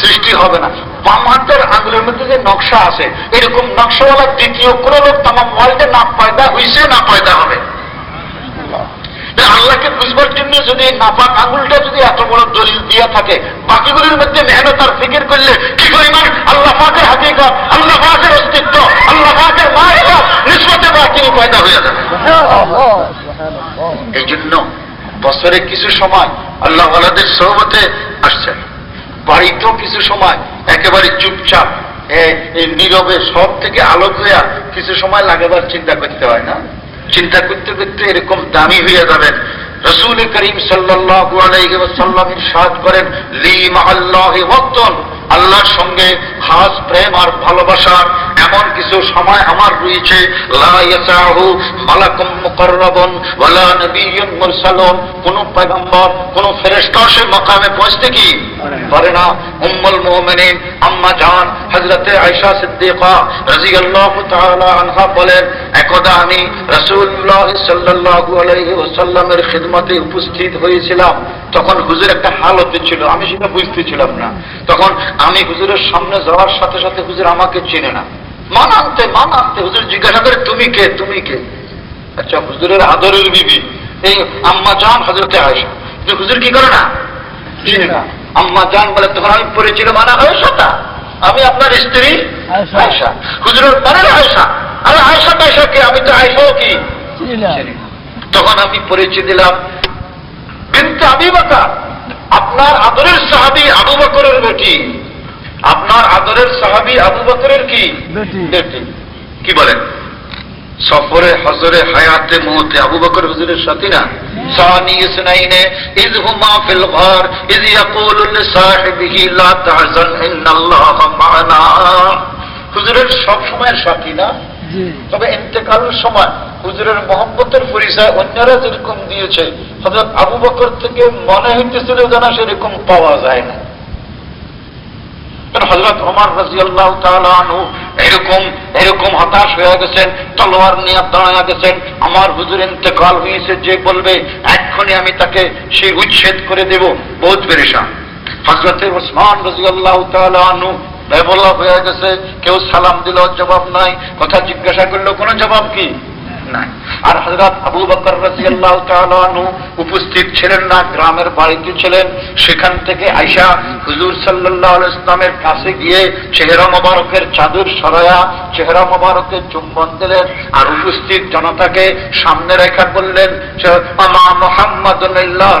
সৃষ্টি হবে না। বাম হাতের আঙ্গুলের মধ্যে যে নকশা আছে এরকম নকশাওয়ালা দ্বিতীয় কোন লোক তামাম ওয়ার্ল্ডে না পয়দা হয়েছে না পয়দা হবে। আল্লাহকে বুঝবার জন্য যদি নাপাক আঙুলটা যদি এত বড় দলিল দিয়া থাকে বাকিগুলির মধ্যে মেহনত আর ফিকির করলে কি পরিমাণ আল্লাহ পাকের হাকিকত আল্লাহ পাকের অস্তিত্ব আল্লাহ পাকের মায়েরা নিষ্পতে বা তিনি পয়দা হয়ে যাবে। এই জন্য বছরে কিছু সময় আল্লাহ আল্লাহদের সহমতে আসছেন বাড়িতেও কিছু সময় একেবারে চুপচাপ নীরবে সব থেকে আলোক হইয়া কিছু সময় লাগাবার চিন্তা করতে হয় না? চিন্তা করতে করতে এরকম দামি হইয়া যাবেন। রসুল করিম সাল্লাহ আলাইহি সাহায্য করেন, লি ওয়াক্তুন। আল্লাহর সঙ্গে খাস প্রেম আর ভালোবাসার এমন কিছু সময় আমার রয়েছে। কোন পয়গম্বর, কোন ফেরেশতা সে মাকামে পৌঁছতে কি? পারে না। উম্মুল মুমিনিন, আম্মা জান, হযরতে আয়েশা সিদ্দিকা রাদিয়াল্লাহু তাআলা আনহা বলেন, একদা আমি রাসূলুল্লাহ সাল্লাল্লাহু আলাইহি ওয়াসাল্লামের খিদমতে উপস্থিত হয়েছিলাম। তখন হুজুর একটা হালতে ছিল আমি সেটা বুঝতেছিলাম না। তখন আমি হুজুরের সামনে যাওয়ার সাথে সাথে হুজুর আমাকে চেনে না। মান আনতে মান আনতে হুজুর জিজ্ঞাসা করে তুমি কে? তুমি কে? আচ্ছা হুজুরের আদরের বিবি এই আম্মা জান হজরতে আয়সা কিন্তু হুজুর কি করে না? চিনে না। আম্মা জান বলে তখন আমি পরিচিত মানা আয়সাটা আমি আপনার স্ত্রী আয়সা হুজুরের মানে আয়সা আরে আয়সা টায়সা কে? আমি তো আয়সাও কি? তখন আমি পরিচয় দিলাম বিনতে আবি বাকা আপনার আদরের সাহাবি আবু বকরের বেটি। আপনার আদরের সাহাবি আবু বকরের কি? কি বলেন সফরে হজরে হায়াতে মুহূর্তে আবু বকর হুজুরের সাথী না? সানি ইসনাইনে ইজ হুমা ফিল ঘর ইজ ইয়াকুলু লিসাহিবিহি লা তাহজান ইন্নাল্লাহা মা'ানা। হুজুরের সব সময়ের সাথী না? তবে ইন্তেকালের সময় হুজুরের মোহাম্মতের পরিচয় অন্যরা যেরকম দিয়েছে হজরত আবু বকর থেকে মনে হইতেছিল যেন সেরকম পাওয়া যায় না। হজরত ওমর রাজিয়াল্লাহ তাআলাহু এরকম এরকম হতাশ হয়ে গেছেন, তলোয়ার নিয়ে দাঁড়ায় গেছেন। আমার হুজুর ইন্তেকাল হয়েছে, যে বলবে, এক্ষুনি আমি তাকে সে উচ্ছেদ করে দেব। বহুত পেরেশান। হজরতে ওসমান রাজিয়াল্লাহ তাআলাহু বেবলা হয়ে গেছে, কেউ সালাম দিল, জবাব নাই। কথা জিজ্ঞাসা করল, কোনো জবাব কি? আর হজরত আবু বকর রাজিয়াল্লাহ তালু উপস্থিত ছিলেন না, গ্রামের বাড়িতে ছিলেন। সেখান থেকে আইসা হুজুর সাল্লাহ ইসলামের কাছে গিয়ে চেহারা মোবারকের চাদর সরায়া চেহারা মোবারকের চুম্বন দিলেন আর উপস্থিত জনতাকে সামনে রেখা বললেন আমা মোহাম্মদ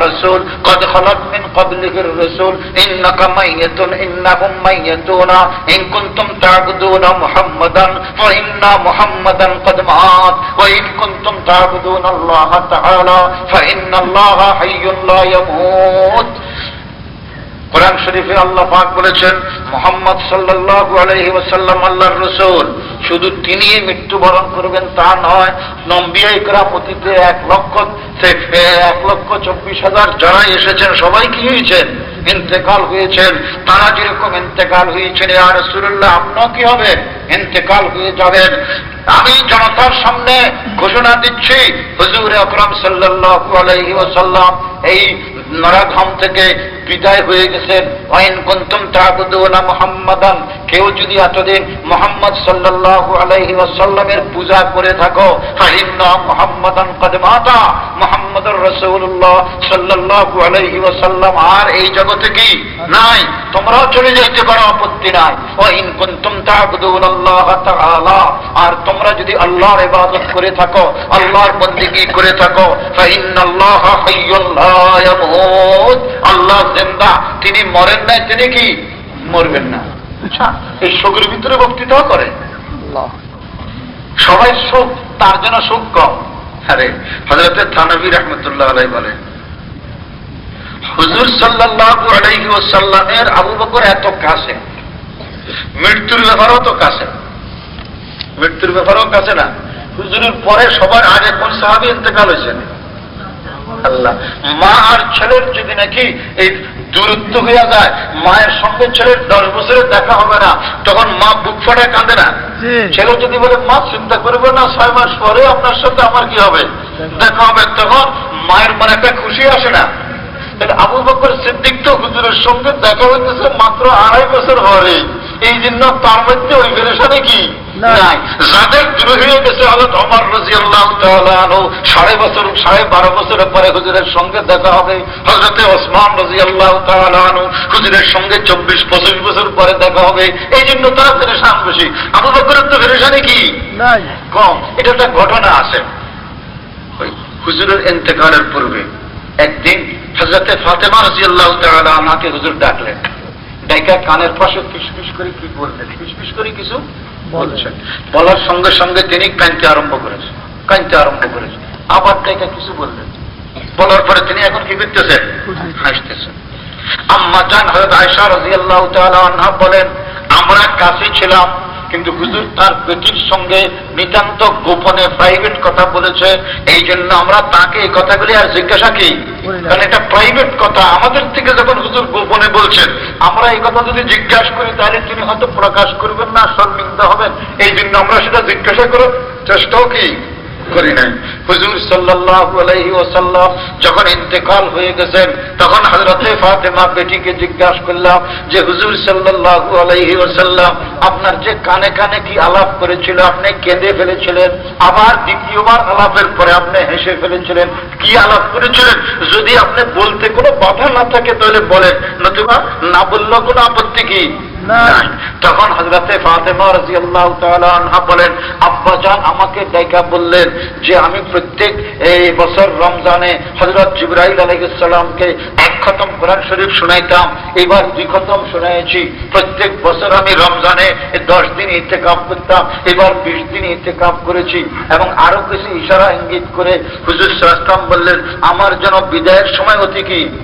রসুল, কদ হলত মিন কবলিহির রসুল, ইন্নাকা মাইয়াতুন, ইন্নাহুম মাইয়াতুনা, ইন কুনতুম তা'বুদুনা মুহাম্মাদান ফা ইন্না মুহাম্মাদান কদ ওয়া ইন কুনতুম كنتم تعبدون الله تعالى فإن الله حي لا يموت কোরআন শরীফে আল্লাহ পাক বলেছেন মোহাম্মদ সাল্লাল্লাহু আলাইহি ওয়াসাল্লাম আল্লাহর রাসূল শুধু তিনি মৃত্যুবরণ করবেন, তা নয় নম্বিয়া ইকরাম অতীতে এক লক্ষ এক লক্ষ চব্বিশ হাজার যারা এসেছেন, সবাই কি হয়েছেন? ইন্তেকাল হয়েছেন, তারা যেরকম ইন্তেকাল হয়েছেন আর রসুল্লাহ আপনার কি হবে? ইন্তেকাল হয়ে যাবেন। আমি জনতার সামনে ঘোষণা দিচ্ছি, হুজুর আকরাম আলাইহি ওয়াসাল্লাম এই নরাধাম থেকে বিদায় হয়ে গেছেন ওয়াইন কুনতুম তা'বুদুনা মুহাম্মাদান। কেউ যদি এতদিন মোহাম্মদ সাল্লাল্লাহু আলাইহি ওয়াসাল্লামের পূজা করে থাকো ফাইন্না মুহাম্মাদান কদ মাতা মুহাম্মদুর রাসূলুল্লাহ সাল্লাল্লাহু আলাইহি ওয়াসাল্লাম। আর এই জগতে কি? নাই। তোমরাও চলে যেতে পারো, আপত্তি নাই। ওয়াইন কুনতুম তা'বুদুনাল্লাহ তাআলা। আর তোমরা যদি আল্লাহর ইবাদত করে থাকো, আল্লাহর বন্দেগী করে থাকো ফাইন্নাল্লাহ হাইয়ুল লা ইয়ামুত। আল্লাহ জিন্দা তিনি মরেন নাই তিনি কি? মরবেন না। আচ্ছা এই শোকের ভিতরে বক্তৃতাও করে। সবাই সুখ তার জন্য সুখ কম। আরে হজরতের থানবী রহমতুল্লাহ আলাই বলেন হুজুর সাল্লাল্লাহু আলাইহি ওয়াসাল্লামের আবু বকর এত কাছে মৃত্যুর ব্যাপারও তো কাছে মৃত্যুর ব্যাপারও কাছে না। হুজুরের পরে সবার আগে কোন সাহাবি ইন্তেকাল হয়েছেন? আল্লাহ। মা আর ছেলের যদি নাকি এই দূরত্ব হইয়া যায় মায়ের সঙ্গে ছেলের দশ বছরের দেখা হবে না তখন মা বুক ফাটে কাঁদে না। ছেলে যদি বলে মা চিন্তা করবে না ছয় মাস পরে আপনার সাথে আমার কি হবে? দেখা হবে তখন মায়ের মনে একটা খুশি আসে না। আবু বকর সিদ্দিক তো হুজুরের সঙ্গে দেখা হইতেছে মাত্র আড়াই বছর পরে। এই জন্য তার মধ্যে ওই পেরেশানে কি? নাই। যাদের দূর গেছে হজরত অমর রাজি আল্লাহ সাড়ে বছর সাড়ে বারো বছরের পরে হুজুরের সঙ্গে দেখা হবে। হজরতে ওসমান রাজি আল্লাহ হুজুরের সঙ্গে চব্বিশ পঁচিশ বছর পরে দেখা হবে। এই জন্য তারা ফেরেশান বেশি। আবু বকরের তো ফেরেশানে কি? কম। এটা একটা ঘটনা আছে। হুজুরের ইন্তেকালের পূর্বে একদিন হজরতে ফাতেমা রাজি আল্লাহ আমাকে হুজুর ডাকলেন। ডাইকা কানের পাশে ফিসফিস করে কি বললেন ফিসফিস করে কিছু বলছেন। বলার সঙ্গে সঙ্গে তিনি কানতে আরম্ভ করেছেন। কানতে আরম্ভ করেছেন। আবার তাইকা কিছু বললেন। বলার পরে তিনি এখন কি করতেছেন? হাসতেছেন। আম্মা জান হজরত আয়েশা রাদিয়াল্লাহু তাআলা আনহা বলেন আমরা কাছে ছিলাম। কিন্তু হুজুর তার বেটির সঙ্গে নিতান্ত গোপনে প্রাইভেট কথা বলেছে এই জন্য আমরা তাকে এই কথাগুলি আর জিজ্ঞাসা কি। কারণ এটা প্রাইভেট কথা আমাদের থেকে যখন হুজুর গোপনে বলছেন আমরা এই কথা যদি জিজ্ঞাসা করি তাহলে তিনি হয়তো প্রকাশ করবেন না শর্মিন্দা হবেন। এই জন্য আমরা সেটা জিজ্ঞাসা করার চেষ্টাও কি করি নাই। হুজুর ওয়াসাল্লাম যখন ইন্তেকাল হয়ে গেছেন, তখন হযরতে ফাতেমা বেটিকে জিজ্ঞাসা করলাম যে, হুজুর সাল্লাল্লাহু আলাইহি ওয়াসাল্লাম, আপনার যে কানে কানে কি আলাপ করেছিল? আপনি কেঁদে ফেলেছিলেন। আবার দ্বিতীয়বার আলাপের পরে আপনি হেসে ফেলেছিলেন। কি আলাপ করেছিলেন? যদি আপনি বলতে কোনো বাধা না থাকে, তাহলে বলেন। নতুবা না বললেও কোনো আপত্তি কি। তখন হজরতে ফাতেমা রাদিয়াল্লাহু তাআলা আনহা বলেন, আব্বা জান আমাকে ডাইকা বললেন যে আমি প্রত্যেক এই বছর রমজানে হযরত জিবরাইল আলাইহিস সালামকে এক খতম কোরআন শরীফ শুনাইতাম। এবার দুই খতম শুনাইছি। প্রত্যেক বছর আমি রমজানে দশ দিন ইতেকাফ করতাম, এবার বিশ দিন ইতেকাফ করেছি এবং আরও কিছু ইশারা ইঙ্গিত করে হুজুর সাল্লাল্লাহু বললেন, আমার যেন বিদায়ের সময় অতি কি?